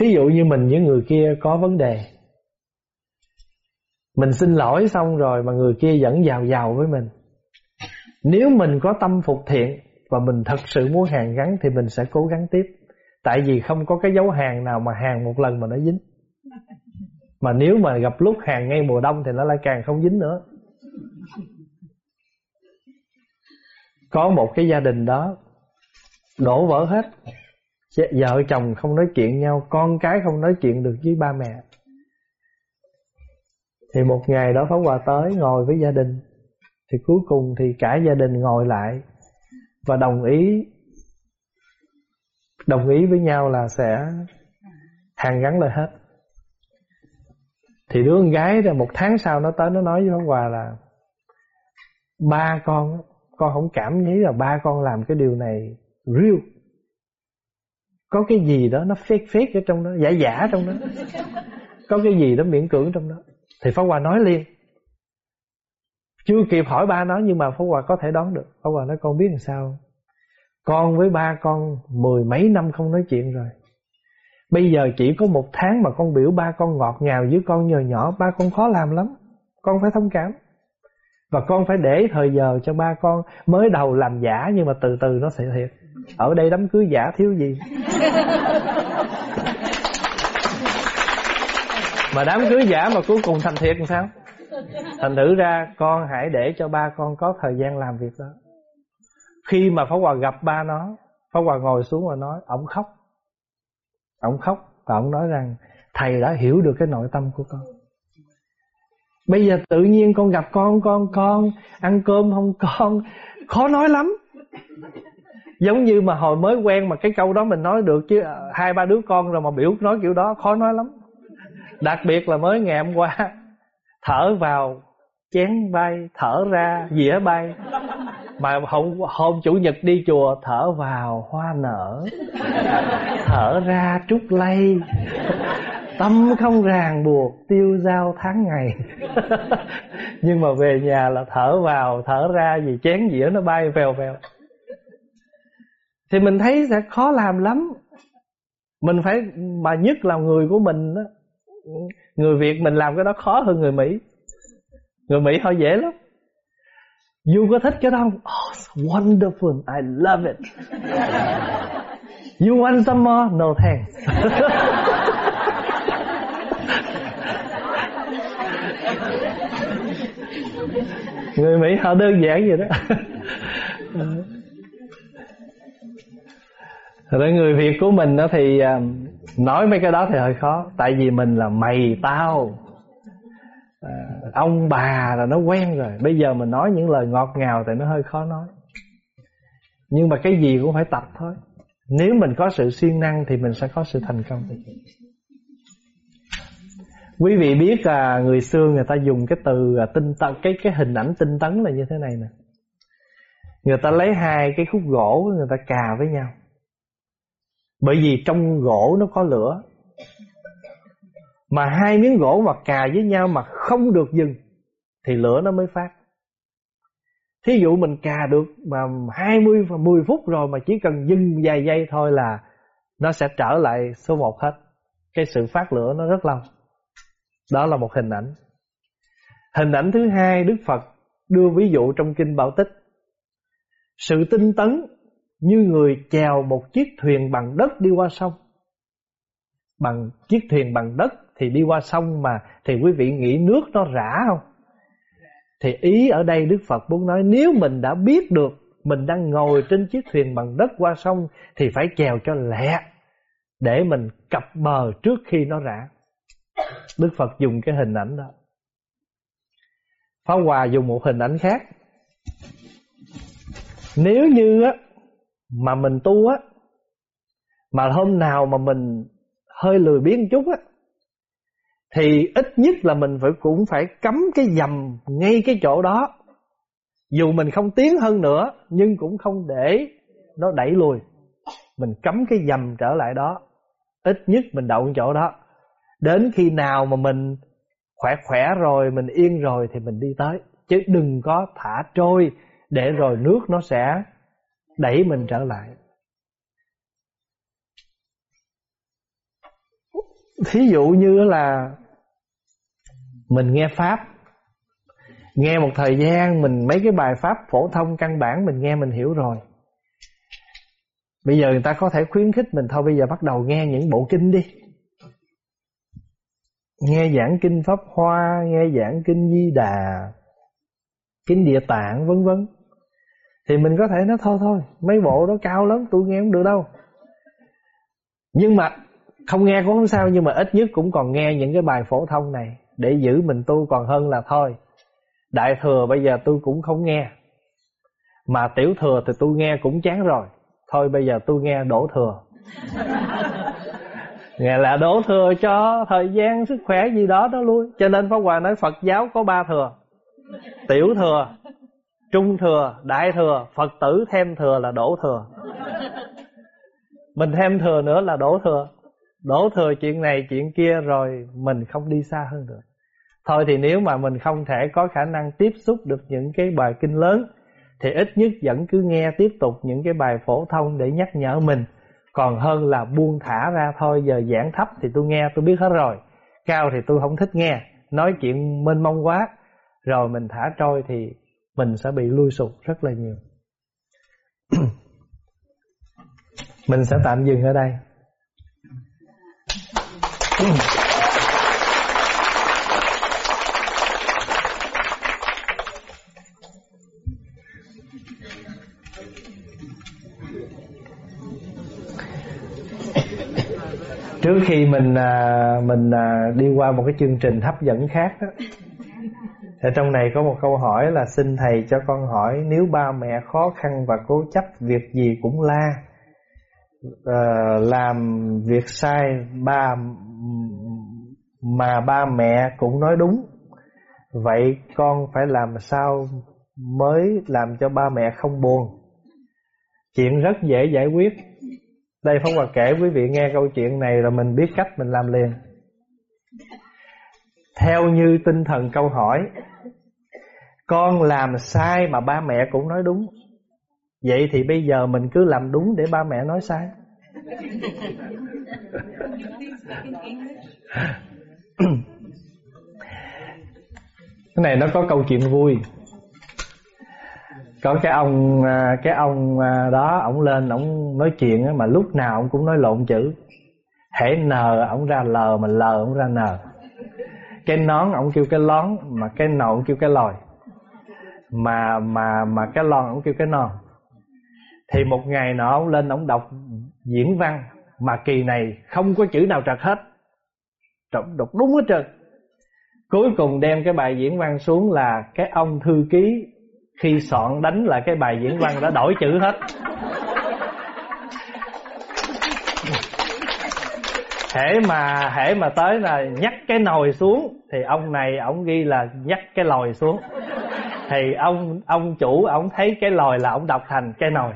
Speaker 1: Thí dụ như mình với người kia có vấn đề mình xin lỗi xong rồi mà người kia vẫn giàu giàu với mình. Nếu mình có tâm phục thiện Và mình thật sự muốn hàng gắn Thì mình sẽ cố gắng tiếp. Tại vì không có cái dấu hàng nào mà hàng một lần mà nó dính. Mà nếu mà gặp lúc hàng ngay mùa đông Thì nó lại càng không dính nữa. Có một cái gia đình đó, Đổ vỡ hết. Vợ chồng không nói chuyện nhau, Con cái không nói chuyện được với ba mẹ. Thì một ngày đó Pháp Hòa tới ngồi với gia đình. Thì cuối cùng thì cả gia đình ngồi lại. Và đồng ý Đồng ý với nhau là sẽ Hàng gắn lại hết. Thì đứa con gái ra một tháng sau nó tới, Nó nói với Pháp Hòa là, ba con con không cảm thấy là ba con làm cái điều này real. Có cái gì đó nó fake fake ở trong đó, giả giả trong đó. Có cái gì đó miễn cưỡng trong đó thì Pháp Hòa nói liền. Chưa kịp hỏi ba nó nhưng mà Pháp Hòa có thể đoán được. Pháp Hòa nói, con biết làm sao? Con với ba con mười mấy năm không nói chuyện rồi. Bây giờ chỉ có một tháng mà con biểu ba con ngọt ngào với con nhờ nhỏ, Ba con khó làm lắm. Con phải thông cảm. Và con phải để thời giờ cho ba con Mới đầu làm giả, nhưng mà từ từ nó sẽ thiệt. Ở đây đám cưới giả thiếu gì? Mà đám cưới giả mà cuối cùng thành thiệt làm sao? Thành thử ra, con hãy để cho ba con có thời gian làm việc đó. Khi mà Pháp Hòa gặp ba nó, Pháp Hòa ngồi xuống và nói, Ông khóc. Ông khóc và ông nói rằng, Thầy đã hiểu được cái nội tâm của con. Bây giờ tự nhiên con gặp con Con con, Ăn cơm không con, Khó nói lắm. Giống như mà hồi mới quen mà cái câu đó mình nói được Chứ, hai ba đứa con rồi mà biểu nói kiểu đó, Khó nói lắm. Đặc biệt là mới ngày hôm qua Thở vào chén bay Thở ra dĩa bay. Mà hôm, hôm chủ nhật đi chùa thở vào hoa nở thở ra trúc lây. Tâm không ràng buộc tiêu dao tháng ngày. Nhưng mà về nhà là thở vào thở ra vì chén dĩa nó bay vèo vèo. Thì mình thấy sẽ khó làm lắm. Mình phải mà nhất là người của mình đó, người việt mình làm cái đó khó hơn người mỹ người mỹ họ dễ lắm You có thích cái đó không? Oh, it's wonderful. I love it. You want some more? No thanks. Người Mỹ họ đơn giản vậy đó. Rồi người Việt của mình đó thì um, nói mấy cái đó thì hơi khó. Tại vì mình là mày tao. À, ông bà là nó quen rồi. Bây giờ mình nói những lời ngọt ngào thì nó hơi khó nói. Nhưng mà cái gì cũng phải tập thôi. Nếu mình có sự siêng năng thì mình sẽ có sự thành công. Quý vị biết là người xưa người ta dùng cái từ tinh tấn cái cái hình ảnh tinh tấn là như thế này nè. Người ta lấy hai cái khúc gỗ người ta cà với nhau bởi vì trong gỗ nó có lửa mà hai miếng gỗ mà cà với nhau mà không được dừng, Thì lửa nó mới phát Thí dụ mình cà được mà 20 và 10 phút rồi mà chỉ cần dừng vài giây thôi là nó sẽ trở lại số 1 hết. Cái sự phát lửa nó rất lâu. Đó là một hình ảnh. Hình ảnh thứ hai Đức Phật đưa ví dụ trong kinh Bảo Tích. Sự tinh tấn như người chèo một chiếc thuyền bằng đất đi qua sông. Bằng chiếc thuyền bằng đất thì đi qua sông mà, thì quý vị nghĩ nước nó rã không? Thì ý ở đây Đức Phật muốn nói, nếu mình đã biết được mình đang ngồi trên chiếc thuyền bằng đất qua sông, thì phải chèo cho lẹ để mình cập bờ trước khi nó rã. Đức Phật dùng cái hình ảnh đó. Pháp Hòa dùng một hình ảnh khác. Nếu như á mà mình tu á, mà hôm nào mà mình hơi lười biếng chút á, thì ít nhất là mình phải, cũng phải cấm cái dầm ngay cái chỗ đó. Dù mình không tiến hơn nữa, nhưng cũng không để nó đẩy lùi. Mình cấm cái dầm trở lại đó, ít nhất mình đậu chỗ đó. Đến khi nào mà mình khỏe khỏe rồi, mình yên rồi thì mình đi tới. Chứ đừng có thả trôi để rồi nước nó sẽ đẩy mình trở lại. Thí dụ như là mình nghe pháp, nghe một thời gian mình mấy cái bài pháp phổ thông căn bản mình nghe mình hiểu rồi. Bây giờ người ta có thể khuyến khích mình, thôi bây giờ bắt đầu nghe những bộ kinh đi. Nghe giảng kinh pháp hoa, nghe giảng kinh di đà, kinh địa tạng, vân vân thì mình có thể nói, thôi thôi, mấy bộ đó cao lắm, tôi nghe không được đâu. Nhưng mà không nghe cũng không sao, nhưng mà ít nhất cũng còn nghe những cái bài phổ thông này để giữ mình tu còn hơn là thôi. Đại thừa bây giờ tôi cũng không nghe, mà tiểu thừa thì tôi nghe cũng chán rồi. Thôi, bây giờ tôi nghe đổ thừa. Nghe là đổ thừa cho thời gian sức khỏe gì đó đó luôn cho nên pháp hòa nói phật giáo có ba thừa. Tiểu thừa trung thừa, đại thừa, phật tử thêm thừa là đổ thừa. Mình thêm thừa nữa là đổ thừa. Đổ thừa chuyện này, chuyện kia rồi mình không đi xa hơn được. Thôi thì nếu mà mình không thể có khả năng tiếp xúc được những cái bài kinh lớn, thì ít nhất vẫn cứ nghe tiếp tục những cái bài phổ thông để nhắc nhở mình. Còn hơn là buông thả ra thôi, giờ giảng thấp thì tôi nghe tôi biết hết rồi. Cao thì tôi không thích nghe. Nói chuyện mênh mông quá, rồi mình thả trôi thì mình sẽ bị lui sụt rất là nhiều. Mình sẽ tạm dừng ở đây. Trước khi mình à, mình à, đi qua một cái chương trình hấp dẫn khác đó ở trong này có một câu hỏi là xin thầy cho con hỏi nếu ba mẹ khó khăn và cố chấp việc gì cũng la uh, làm việc sai ba mà ba mẹ cũng nói đúng. Vậy con phải làm sao mới làm cho ba mẹ không buồn? Chuyện rất dễ giải quyết. Đây Phong Hòa kể quý vị nghe câu chuyện này rồi mình biết cách mình làm liền. Theo như tinh thần câu hỏi, Con làm sai mà ba mẹ cũng nói đúng. Vậy thì bây giờ mình cứ làm đúng để ba mẹ nói sai. Cái này nó có câu chuyện vui. Có cái ông à, cái ông à, đó, ổng lên ổng nói chuyện mà lúc nào ổng cũng nói lộn chữ. Hễ n ổng ra l mà l ổng ra n cái nón ổng kêu cái lón mà cái nồi ổng kêu cái lòi. Mà mà mà cái lon ổng kêu cái non. Thì một ngày nọ ổng lên ổng đọc diễn văn mà kỳ này không có chữ nào trật hết. Đọc, đọc đúng hết trơn. Cuối cùng đem cái bài diễn văn xuống là cái ông thư ký khi soạn đánh là cái bài diễn văn đã đổi chữ hết. Hễ mà hễ mà tới là nhắc cái nồi xuống, thì ông này ông ghi là nhắc cái lòi xuống. Thì ông ông chủ, ông thấy cái lòi là ông đọc thành cái nồi.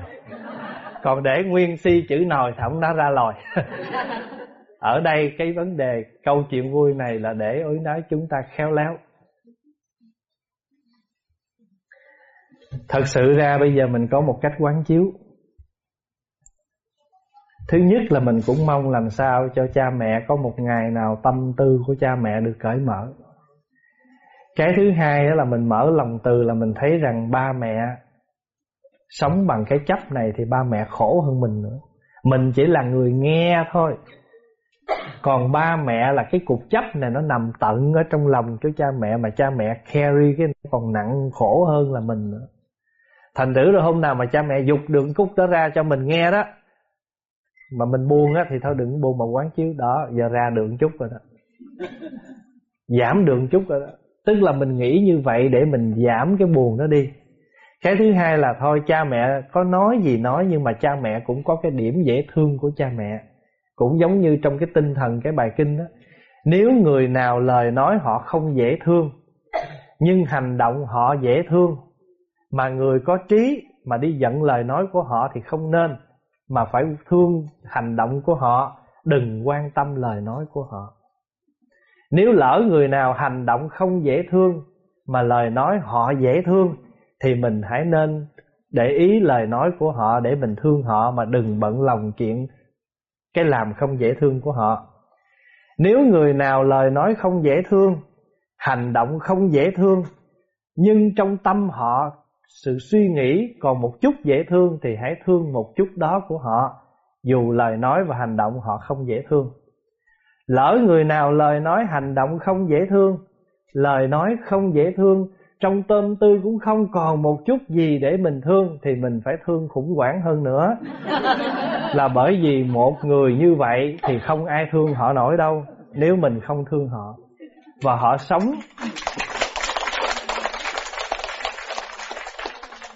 Speaker 1: Còn để nguyên si chữ nồi thì ông đã ra lòi. Ở đây cái vấn đề, câu chuyện vui này là để ối nói chúng ta khéo léo. Thật sự ra bây giờ mình có một cách quán chiếu. Thứ nhất là mình cũng mong làm sao cho cha mẹ có một ngày nào tâm tư của cha mẹ được cởi mở. Cái thứ hai đó là mình mở lòng từ là mình thấy rằng ba mẹ Sống bằng cái chấp này thì ba mẹ khổ hơn mình nữa. Mình chỉ là người nghe thôi. Còn ba mẹ là cái cục chấp này nó nằm tận ở trong lòng của cha mẹ Mà cha mẹ carry cái còn nặng khổ hơn là mình nữa. Thành thử rồi hôm nào mà cha mẹ dục được cúc đó ra cho mình nghe đó mà mình buồn á thì thôi đừng buồn mà quán chiếu. Đó, giờ ra đường chút rồi đó. Giảm đường chút rồi đó. Tức là mình nghĩ như vậy để mình giảm cái buồn đó đi. Cái thứ hai là thôi, cha mẹ có nói gì nói nhưng mà cha mẹ cũng có cái điểm dễ thương của cha mẹ. Cũng giống như trong cái tinh thần, cái bài kinh đó. Nếu người nào lời nói họ không dễ thương, nhưng hành động họ dễ thương, mà người có trí mà đi giận lời nói của họ thì không nên. Mà phải thương hành động của họ, Đừng quan tâm lời nói của họ. Nếu lỡ người nào hành động không dễ thương, Mà lời nói họ dễ thương, Thì mình hãy nên để ý lời nói của họ Để mình thương họ, mà đừng bận lòng chuyện Cái làm không dễ thương của họ. Nếu người nào lời nói không dễ thương, Hành động không dễ thương, Nhưng trong tâm họ sự suy nghĩ còn một chút dễ thương thì hãy thương một chút đó của họ dù lời nói và hành động họ không dễ thương. Lỡ người nào lời nói hành động không dễ thương lời nói không dễ thương trong tâm tư cũng không còn một chút gì để mình thương thì mình phải thương khủng hoảng hơn nữa. Là bởi vì một người như vậy thì không ai thương họ nổi đâu nếu mình không thương họ. Và họ sống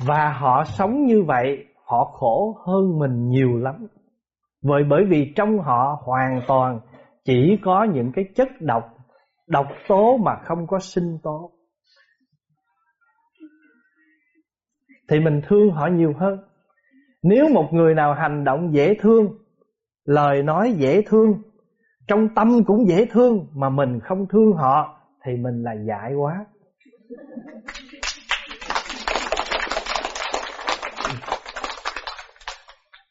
Speaker 1: Và họ sống như vậy, Họ khổ hơn mình nhiều lắm. Vậy bởi vì trong họ hoàn toàn Chỉ có những cái chất độc Độc tố mà không có sinh tố. Thì mình thương họ nhiều hơn. Nếu một người nào hành động dễ thương, Lời nói dễ thương, Trong tâm cũng dễ thương Mà mình không thương họ, Thì mình là dại quá.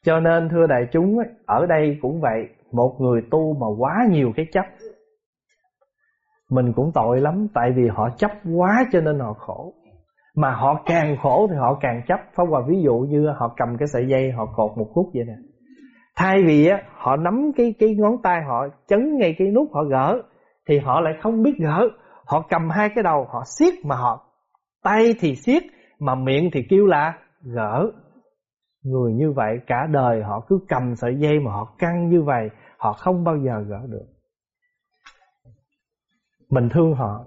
Speaker 1: Cho nên, thưa đại chúng Ở đây cũng vậy, Một người tu mà quá nhiều cái chấp, Mình cũng tội lắm, Tại vì họ chấp quá cho nên họ khổ. Mà họ càng khổ thì họ càng chấp. Pháp Hòa ví dụ như họ cầm cái sợi dây, Họ cột một khúc vậy nè. Thay vì á, họ nắm cái cái ngón tay họ, chấn ngay cái nút họ gỡ, Thì họ lại không biết gỡ. Họ cầm hai cái đầu họ siết mà họ, Tay thì siết Mà miệng thì kêu là gỡ. Người như vậy cả đời họ cứ cầm sợi dây mà họ căng như vậy, Họ không bao giờ gỡ được. Mình thương họ.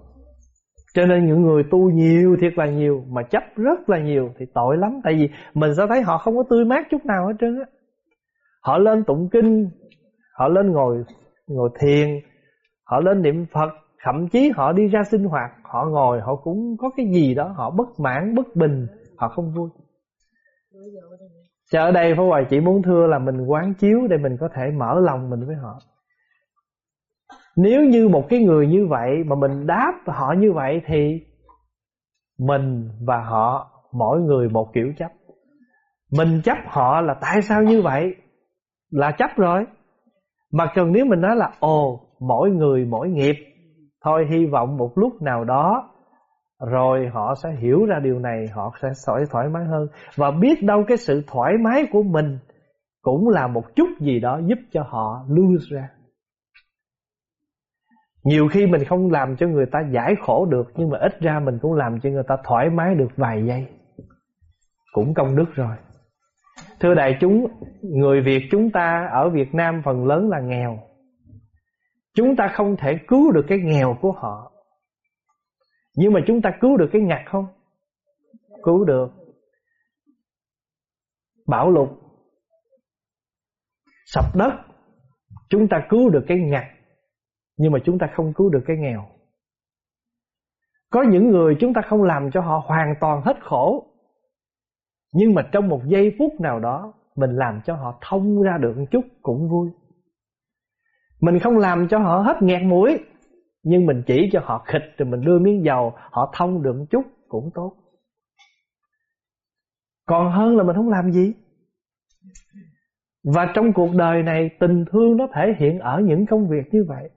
Speaker 1: Cho nên những người tu nhiều thiệt là nhiều, Mà chấp rất là nhiều Thì tội lắm. Tại vì mình sẽ thấy họ không có tươi mát chút nào hết trơn á. Họ lên tụng kinh, Họ lên ngồi ngồi thiền, Họ lên niệm Phật, Thậm chí họ đi ra sinh hoạt, Họ ngồi, họ cũng có cái gì đó, Họ bất mãn, bất bình, Họ không vui thì ở đây Pháp Hoài chỉ muốn thưa là mình quán chiếu Để mình có thể mở lòng mình với họ. Nếu như một cái người như vậy Mà mình đáp họ như vậy Thì mình và họ, Mỗi người một kiểu chấp. Mình chấp họ là tại sao như vậy? Là chấp rồi. Mà cần nếu mình nói là, Ồ, mỗi người mỗi nghiệp, Thôi hy vọng một lúc nào đó rồi họ sẽ hiểu ra điều này, Họ sẽ thoải thoải mái hơn. Và biết đâu cái sự thoải mái của mình Cũng là một chút gì đó Giúp cho họ lose ra. Nhiều khi mình không làm cho người ta giải khổ được, Nhưng mà ít ra mình cũng làm cho người ta thoải mái được vài giây. Cũng công đức rồi. Thưa đại chúng, Người Việt chúng ta ở Việt Nam phần lớn là nghèo. Chúng ta không thể cứu được cái nghèo của họ nhưng mà chúng ta cứu được cái ngặt không? Cứu được. Bão lụt. Sập đất. Chúng ta cứu được cái ngặt, Nhưng mà chúng ta không cứu được cái nghèo. Có những người chúng ta không làm cho họ hoàn toàn hết khổ, Nhưng mà trong một giây phút nào đó, Mình làm cho họ thông ra được một chút cũng vui. Mình không làm cho họ hết nghẹt mũi nhưng mình chỉ cho họ khịch rồi mình đưa miếng dầu, Họ thông được một chút cũng tốt. Còn hơn là mình không làm gì. Và trong cuộc đời này, Tình thương nó thể hiện ở những công việc như vậy.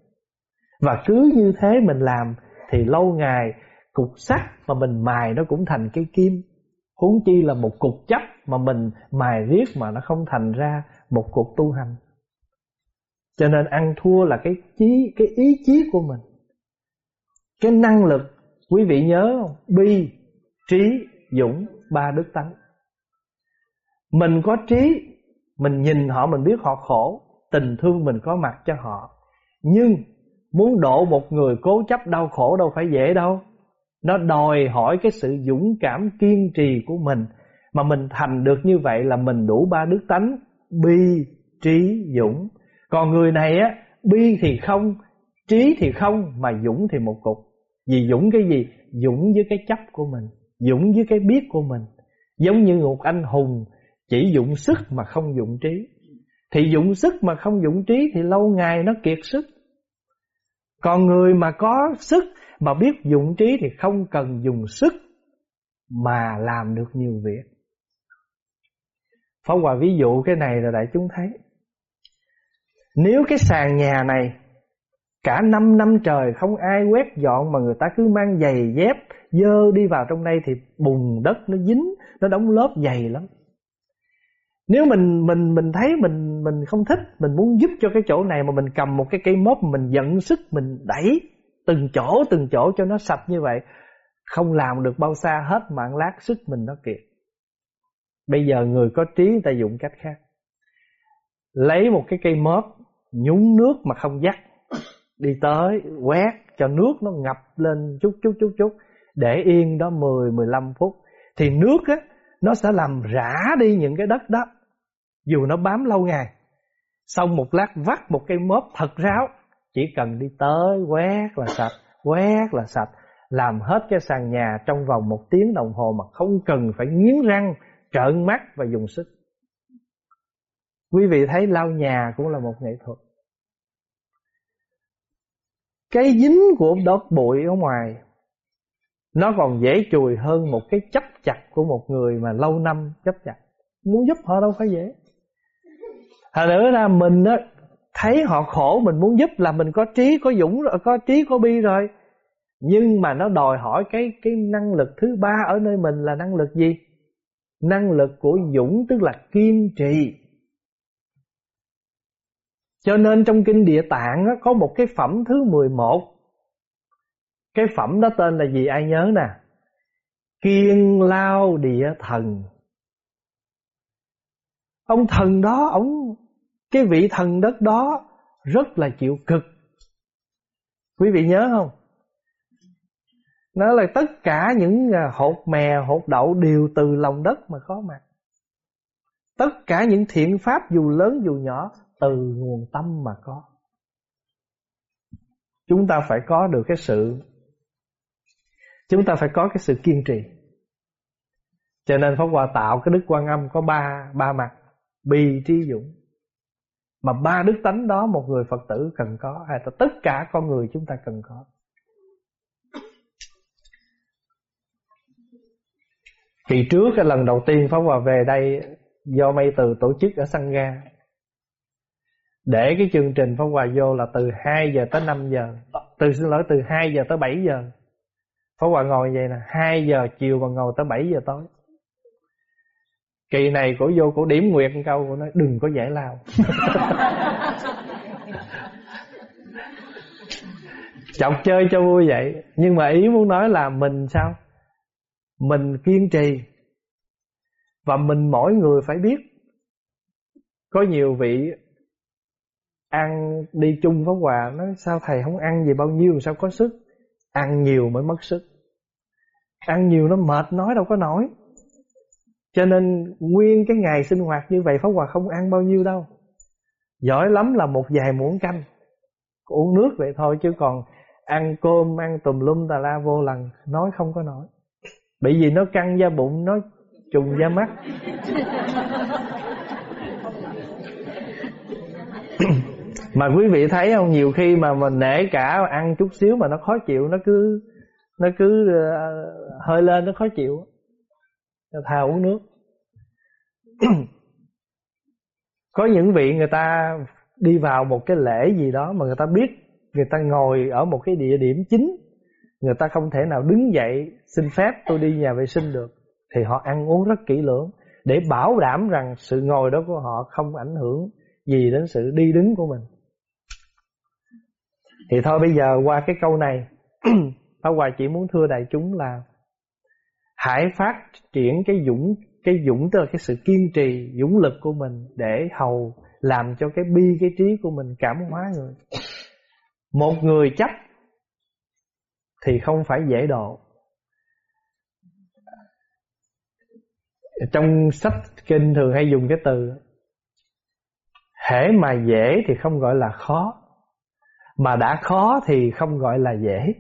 Speaker 1: Và cứ như thế mình làm, Thì lâu ngày, Cục sắt mà mình mài nó cũng thành cái kim. Huống chi là một cục chấp Mà mình mài riết mà nó không thành ra Một cuộc tu hành. Cho nên ăn thua là cái chí, cái ý chí của mình cái năng lực, quý vị nhớ không? Bi, trí, dũng, ba đức tánh. Mình có trí, mình nhìn họ, mình biết họ khổ, tình thương mình có mặt cho họ. Nhưng muốn độ một người cố chấp đau khổ đâu phải dễ đâu. Nó đòi hỏi cái sự dũng cảm kiên trì của mình. Mà mình thành được như vậy là mình đủ ba đức tánh, bi, trí, dũng. Còn người này á, bi thì không, trí thì không, mà dũng thì một cục vì dũng cái gì? Dũng với cái chấp của mình, Dũng với cái biết của mình. Giống như một anh hùng, Chỉ dụng sức mà không dụng trí. Thì dụng sức mà không dụng trí Thì lâu ngày nó kiệt sức. Còn người mà có sức Mà biết dụng trí Thì không cần dùng sức Mà làm được nhiều việc. Phóng Hòa ví dụ cái này là đại chúng thấy. Nếu cái sàn nhà này Cả năm năm trời không ai quét dọn mà người ta cứ mang giày dép dơ đi vào trong đây thì bùn đất nó dính, nó đóng lớp dày lắm. Nếu mình mình mình thấy mình mình không thích, mình muốn giúp cho cái chỗ này mà mình cầm một cái cây móc mình giận sức mình đẩy từng chỗ từng chỗ cho nó sạch như vậy, không làm được bao xa hết mạng lát sức mình nó kiệt. Bây giờ người có trí người ta dụng cách khác. Lấy một cái cây mớp nhúng nước mà không dắt đi tới quét cho nước nó ngập lên chút chút chút chút để yên đó 10 15 phút thì nước á nó sẽ làm rã đi những cái đất đó dù nó bám lâu ngày xong một lát vắt một cây mớp thật ráo chỉ cần đi tới quét là sạch quét là sạch làm hết cái sàn nhà trong vòng một tiếng đồng hồ mà không cần phải nghiến răng, trợn mắt và dùng sức. Quý vị thấy lau nhà cũng là một nghệ thuật. Cái dính của đốt bụi ở ngoài, nó còn dễ chùi hơn một cái chấp chặt của một người mà lâu năm chấp chặt. Muốn giúp họ đâu phải dễ. Thật nữa là mình á, thấy họ khổ, mình muốn giúp là mình có trí, có dũng rồi có trí, có bi rồi nhưng mà nó đòi hỏi cái cái năng lực thứ ba ở nơi mình là năng lực gì năng lực của dũng, tức là kiên trì cho nên trong kinh địa tạng á, có một cái phẩm thứ 11 cái phẩm đó tên là gì? Ai nhớ nè? Kiên lao địa thần. Ông thần đó ông cái vị thần đất đó rất là chịu cực. Quý vị nhớ không? Nó là tất cả những à, hột mè hột đậu đều từ lòng đất mà có mặt. Tất cả những thiện pháp dù lớn dù nhỏ từ nguồn tâm mà có chúng ta phải có được cái sự, chúng ta phải có cái sự kiên trì cho nên pháp hòa tạo cái đức quan âm có ba ba mặt, bi, trí, dũng mà ba đức tánh đó một người Phật tử cần có, hay là tất cả con người chúng ta cần có. Kỳ trước, cái lần đầu tiên Pháp Hòa về đây, do Mây Từ tổ chức ở sân Ga. Để cái chương trình Pháp Hòa vô là từ 2 giờ tới 5 giờ. Từ xin lỗi từ 2 giờ tới 7 giờ. Pháp Hòa ngồi vậy nè, 2 giờ chiều và ngồi tới 7 giờ tối. Kỳ này cổ vô cổ điểm nguyệt một câu Cổ nói đừng có giải lao Chọc chơi cho vui vậy Nhưng mà ý muốn nói là mình sao Mình kiên trì Và mình mỗi người phải biết Có nhiều vị Ăn đi chung với hòa Nói sao thầy không ăn gì bao nhiêu Sao có sức? Ăn nhiều mới mất sức. Ăn nhiều nó mệt nói đâu có nổi. Cho nên nguyên cái ngày sinh hoạt như vậy Pháp Hòa không ăn bao nhiêu đâu. Giỏi lắm là một vài muỗng canh Uống nước vậy thôi chứ còn Ăn cơm, ăn tùm lum tà la vô lần Nói không có nổi. Bởi vì nó căng da bụng Nó trùng da mắt. Mà quý vị thấy không Nhiều khi mà mình nể cả ăn chút xíu Mà nó khó chịu Nó cứ Nó cứ uh, hơi lên nó khó chịu. Thà uống nước. Có những vị người ta đi vào một cái lễ gì đó mà người ta biết người ta ngồi ở một cái địa điểm chính người ta không thể nào đứng dậy xin phép tôi đi nhà vệ sinh được thì họ ăn uống rất kỹ lưỡng để bảo đảm rằng sự ngồi đó của họ không ảnh hưởng gì đến sự đi đứng của mình thì thôi bây giờ qua cái câu này. Pháp Hòa chỉ muốn thưa đại chúng là hãy phát triển cái dũng cái dũng, tức là cái sự kiên trì, dũng lực của mình để hầu làm cho cái bi, cái trí của mình cảm hóa người. Một người chấp thì không phải dễ độ. Trong sách kinh thường hay dùng cái từ, hễ mà dễ thì không gọi là khó mà đã khó thì không gọi là dễ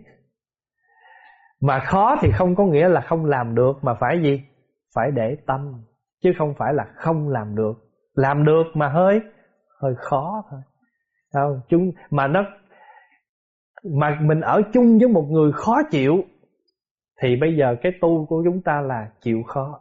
Speaker 1: mà khó thì không có nghĩa là không làm được Mà phải gì? Phải để tâm Chứ không phải là không làm được Làm được mà hơi Hơi khó thôi không? Chúng, Mà nó Mà mình ở chung với một người khó chịu Thì bây giờ cái tu của chúng ta là chịu khó